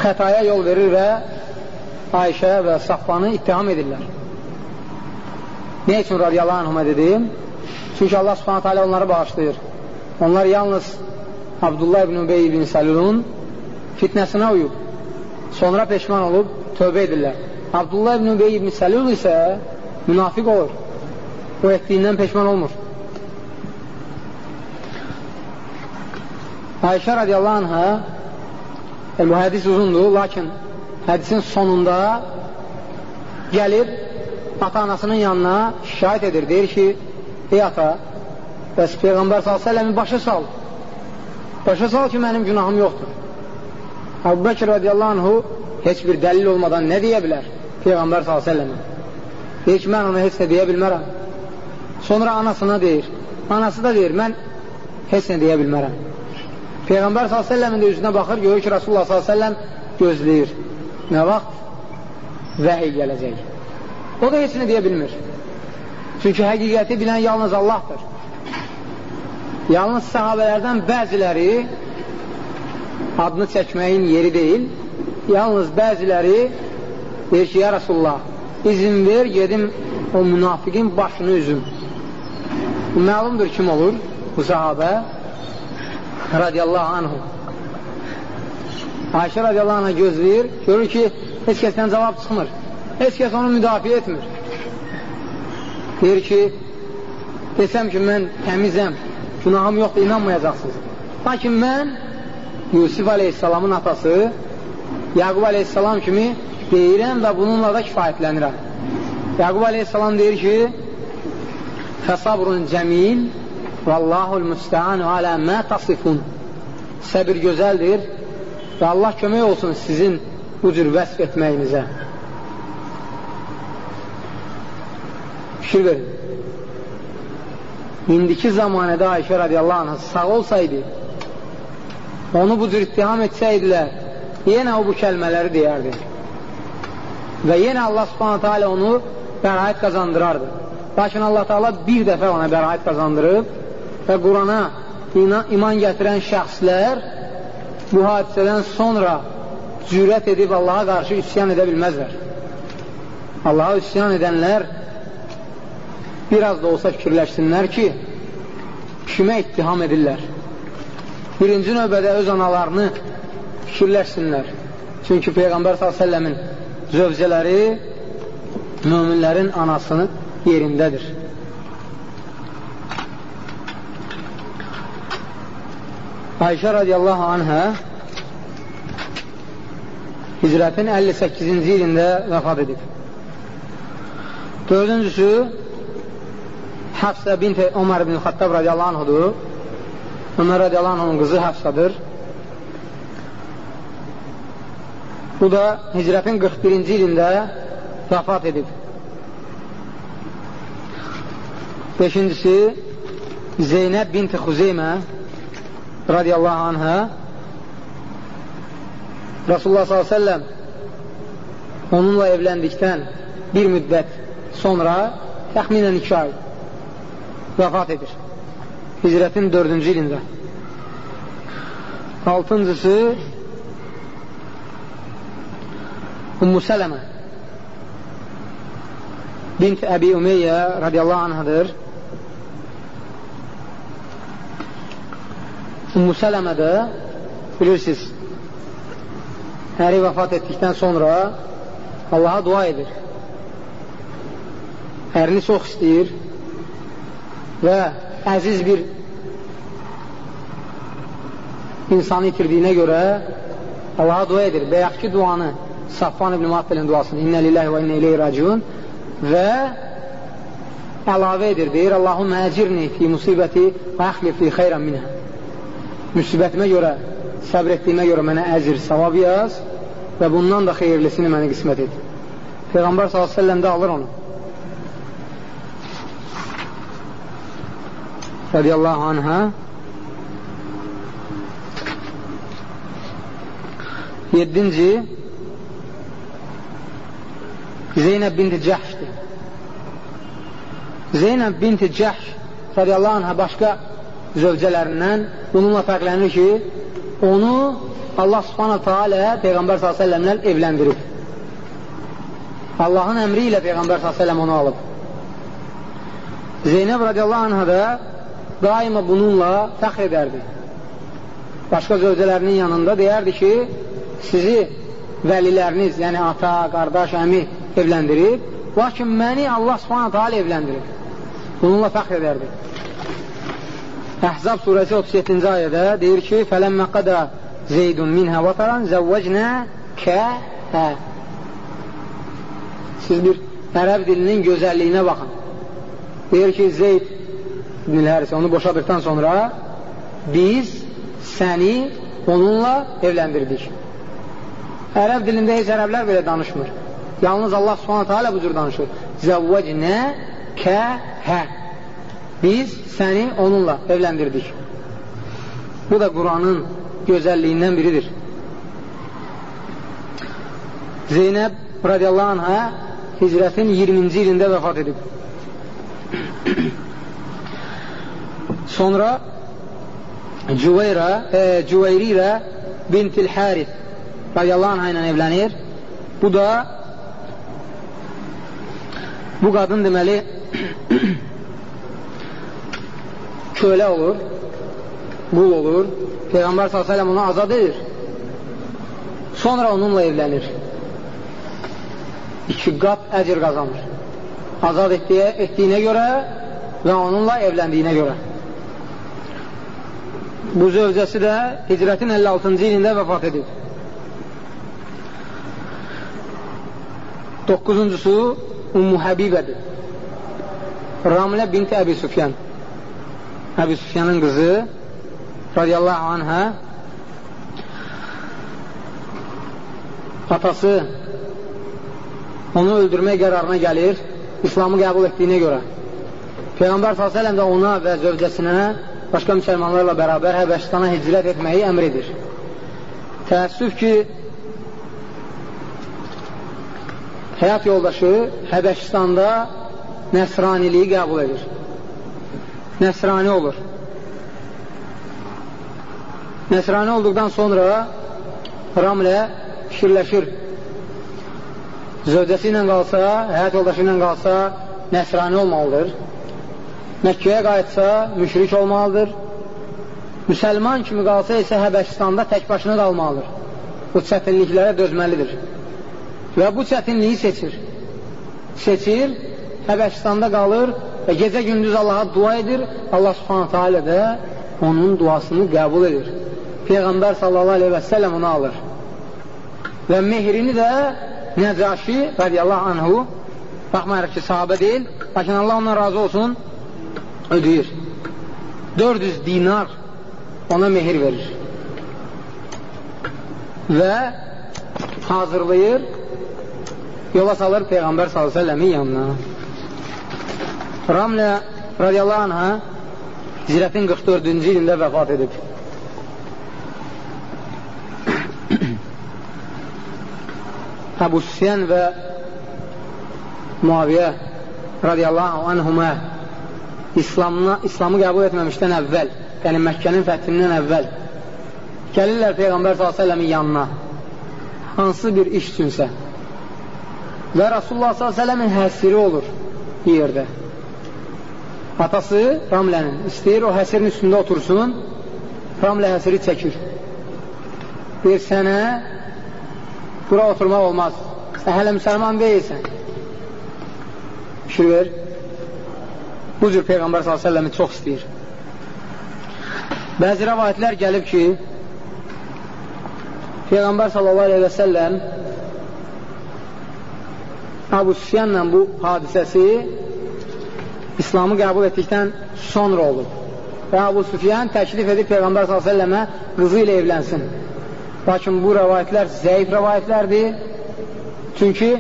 Speaker 1: xətaya yol verir və Ayşə və Safvanı ittiham edirlər. Nə üçün radiyallahu anhumə dedim? Çünki Allah subhanətə alə onları bağışlayır. Onlar yalnız Abdullah ibn Ubey ibn Səlulun fitnəsinə uyub, sonra peşman olub tövbə edirlər. Abdullah ibn Ubey ibn Səlul isə münafiq olur. O etdiyindən peşman olmur. Ayşə radiyallahu anhə e, bu hədis uzundur, lakin hədisin sonunda gəlir ata-anasının yanına şikayət edir. Deyir ki, ey ata, bəs Peyğəmbər s.ə.v-i başa sal. Başa sal ki, mənim günahım yoxdur. Əbu Bəkir radiyallahu anhu heç bir dəlil olmadan nə deyə bilər Peyğəmbər s.ə.və? Deyir ki, mən ona heç nə deyə bilmərəm. Sonra anasına deyir. Anası da deyir, mən heç nə deyə bilmərəm. Peyğəmbər s.ə.v-in də üzünə baxır, görür ki, Rasulullah s.ə.v gözləyir. Nə vaxt? Vəhiy gələcək. O da heç nə deyə bilmir. Çünki həqiqəti bilən yalnız Allahdır. Yalnız sahabələrdən bəziləri adını çəkməyin yeri deyil, yalnız bəziləri deyir ki, ya Rasulullah, izin ver, gedim o münafiqin başını üzüm. Bu məlumdur kim olur? Bu sahabə radiyallahu anhu. Ayşə radiyallahu anh'a gözləyir, görür ki, heç kəsdən cavab çıxmır. Heç kəs onu müdafiə etmir. Deyir ki, desəm ki, mən təmizəm, günahım yoxdur, inanmayacaqsınız. Lakin mən Yusuf aleyhissalamın atası Yaqub aleyhissalam kimi deyirəm və bununla da kifayətlənirəm. Yaqub aleyhissalam deyir ki, Fəsabrun cəmil Vallahul müstəanu alə mə tasifun Səbir gözəldir və Allah kömək olsun sizin bu cür vəsf etməyinizə. Fikir verin. İndiki zamanədə Ayşə radiyallahu anh sağ olsaydı, onu bu cür ittiham etsəydilər, yenə o bu kəlmələri deyərdi. Və yenə Allah subhanətə alə onu bəraət qazandırardı. Lakin Allah Teala bir dəfə ona bəraət qazandırıb və Qurana iman gətirən şəxslər bu hadisədən sonra cürət edib Allaha qarşı üsyan edə bilməzlər. Allaha üsyan edənlər biraz da olsa fikirləşsinlər ki, kimə ittiham edirlər? Birinci növbədə öz analarını fikirləşsinlər. Çünki Peyğəmbər s.ə.v-in zövcələri müminlərin anasının yerindədir. Ayşə radiyallahu anhə hicrətin 58-ci ilində vəfat edib. Dördüncüsü Həfsə bint Ömər ibn Xattab radiyallahu anhudur. Ömər radiyallahu anhunun qızı Həfsədir. Bu da hicrətin 41-ci ilində vəfat edib. Beşincisi Zeynəb binti Xuzeymə radiyallahu anhə Rasulullah s.ə.v onunla evləndikdən bir müddət sonra təxminən iki ay vəfat edir. Hicrətin dördüncü ilində. Altıncısı Ummu Sələmə bint Əbi Umeyyə radiyallahu anhadır. Ummu Sələmə də bilirsiniz əri vəfat etdikdən sonra Allaha dua edir. Ərini çox istəyir və əziz bir insanı itirdiyinə görə Allaha dua edir. Bəyəxki duanı Safvan ibn Muattilin duasını İnnə lillahi və innə ileyhi raciun və əlavə edir, deyir Allahumma əcirni fi musibəti və əxlif li xeyran minə müsibətimə görə, səbr etdiyimə görə mənə əzir, savab yaz və bundan da xeyirlisini mənə qismət et. Peyğəmbər s.ə.v də alır onu. Radiyallahu anhə Yedinci Zeynəb binti Cəhşdir. Zeynəb binti Cəhş radiyallahu anhə başqa zövcələrindən bununla fərqlənir ki, onu Allah subhanahu teala Peyğəmbər s.ə.vələ evləndirib. Allahın əmri ilə Peyğəmbər s.ə.v onu alıb. Zeynəb radiyallahu anhə də daima bununla fəxr edərdi. Başqa zövcələrinin yanında deyərdi ki, sizi vəliləriniz, yəni ata, qardaş, əmi evləndirib, lakin məni Allah subhanahu teala evləndirib. Bununla fəxr edərdi. Əhzab surəsi 37-ci ayədə deyir ki, Fələmmə qədə zeydun minhə vataran zəvvəcnə kəhə Siz bir ərəb dilinin gözəlliyinə baxın. Deyir ki, Zeyd ibn Həris onu boşadıqdan sonra biz səni onunla evləndirdik. Ərəb dilində heç ərəblər belə danışmır. Yalnız Allah subhanətə alə bu cür danışır. Zəvvəcnə kəhə biz səni onunla evləndirdik. Bu da Quranın gözəlliyindən biridir. Zeynəb radiyallahu anhə hicrətin 20-ci ilində vəfat edib. Sonra Cüveyra, e, Cüveyrira bintil Harith radiyallahu anhə ilə evlənir. Bu da bu qadın deməli kölə olur, qul olur, Peyğəmbər s.ə.v onu azad edir. Sonra onunla evlənir. İki qat əcr qazanır. Azad etdiyə, etdiyinə görə və onunla evləndiyinə görə. Bu zövcəsi də hicrətin 56-cı ilində vəfat edib. Doqquzuncusu Ummu Həbibədir. Ramilə binti Əbi Sufyan. Əbi Sufyanın qızı radiyallahu anhə atası onu öldürmək qərarına gəlir İslamı qəbul etdiyinə görə. Peyğəmbər s.ə.v də ona və zövcəsinə başqa müsəlmanlarla bərabər Həbəşistana hicrət etməyi əmr edir. Təəssüf ki, həyat yoldaşı Həbəşistanda nəsraniliyi qəbul edir nəsrani olur. Nəsrani olduqdan sonra Ramlə fikirləşir. Zövcəsi ilə qalsa, həyat yoldaşı ilə qalsa, nəsrani olmalıdır. Məkkəyə qayıtsa, müşrik olmalıdır. Müsəlman kimi qalsa isə Həbəşistanda tək başına qalmalıdır. Bu çətinliklərə dözməlidir. Və bu çətinliyi seçir. Seçir, Həbəşistanda qalır və gecə gündüz Allaha dua edir, Allah subhanətə alə də onun duasını qəbul edir. Peyğəmbər sallallahu aleyhi və səlləm onu alır. Və mehrini də Nəcaşi radiyallahu anhu baxmayaraq ki, sahabə deyil, lakin Allah ondan razı olsun, ödəyir. 400 dinar ona mehir verir. Və hazırlayır, yola salır Peyğəmbər səlləmin yanına. Ramlə radiyallahu anhə Hicrətin 44-cü ilində vəfat edib. Əbu Süfyan və Muaviyyə radiyallahu anhumə İslamına, İslamı qəbul etməmişdən əvvəl, yəni Məkkənin fəthindən əvvəl gəlirlər Peyğəmbər s.ə.v-in yanına hansı bir iş üçünsə və Rasulullah s.ə.v-in həsiri olur yerdə. Atası Ramlənin istəyir o həsirin üstündə otursun, Ramlə həsiri çəkir. Bir sənə bura oturmaq olmaz. Sən hələ müsəlman deyilsən. Fikir ver. Bu cür Peyğəmbər s.ə.v-i çox istəyir. Bəzi rəvayətlər gəlib ki, Peyğəmbər s.ə.v Abu Süfyanla bu hadisəsi İslamı qəbul etdikdən sonra olub. Və Abu Süfyan təklif edib Peyğəmbər s.ə.və qızı ilə evlənsin. Lakin bu rəvayətlər zəif rəvayətlərdir. Çünki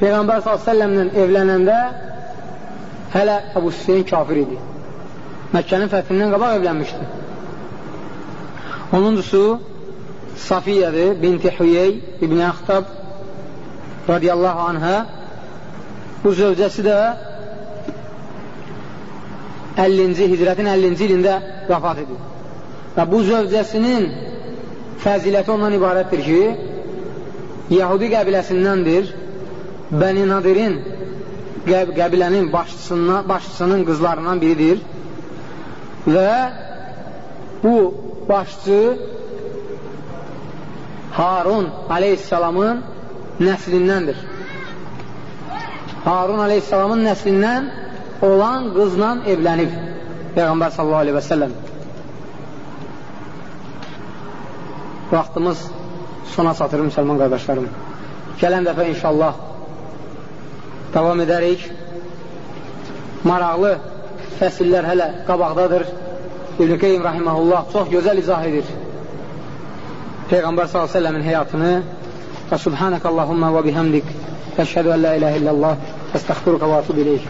Speaker 1: Peyğəmbər s.ə.və evlənəndə hələ Əbu Süfyan kafir idi. Məkkənin fəthindən qabaq evlənmişdi. Onuncusu Safiyyədir, binti Hüyey İbn Əxtab radiyallahu anhə bu zövcəsi də 50-ci, hicrətin 50-ci ilində vəfat edir. Və bu zövcəsinin fəziləti ondan ibarətdir ki, Yahudi qəbiləsindəndir, Bəni Nadirin qəb qəbilənin başçısının qızlarından biridir və bu başçı Harun aleyhissalamın nəslindəndir. Harun aleyhissalamın nəslindən olan qızla evlənib Peyğəmbər sallallahu aleyhi və səlləm. Vaxtımız sona çatır müsəlman qardaşlarım. Gələn dəfə inşallah davam edərik. Maraqlı fəsillər hələ qabaqdadır. İbn-i Qeym Rahiməhullah çox gözəl izah edir. Peyğəmbər s.ə.v-in həyatını və subhanəkə Allahumma və bihamdik əşhədu ən la iləhə illallah əstəxfiruka və atubu iləyik.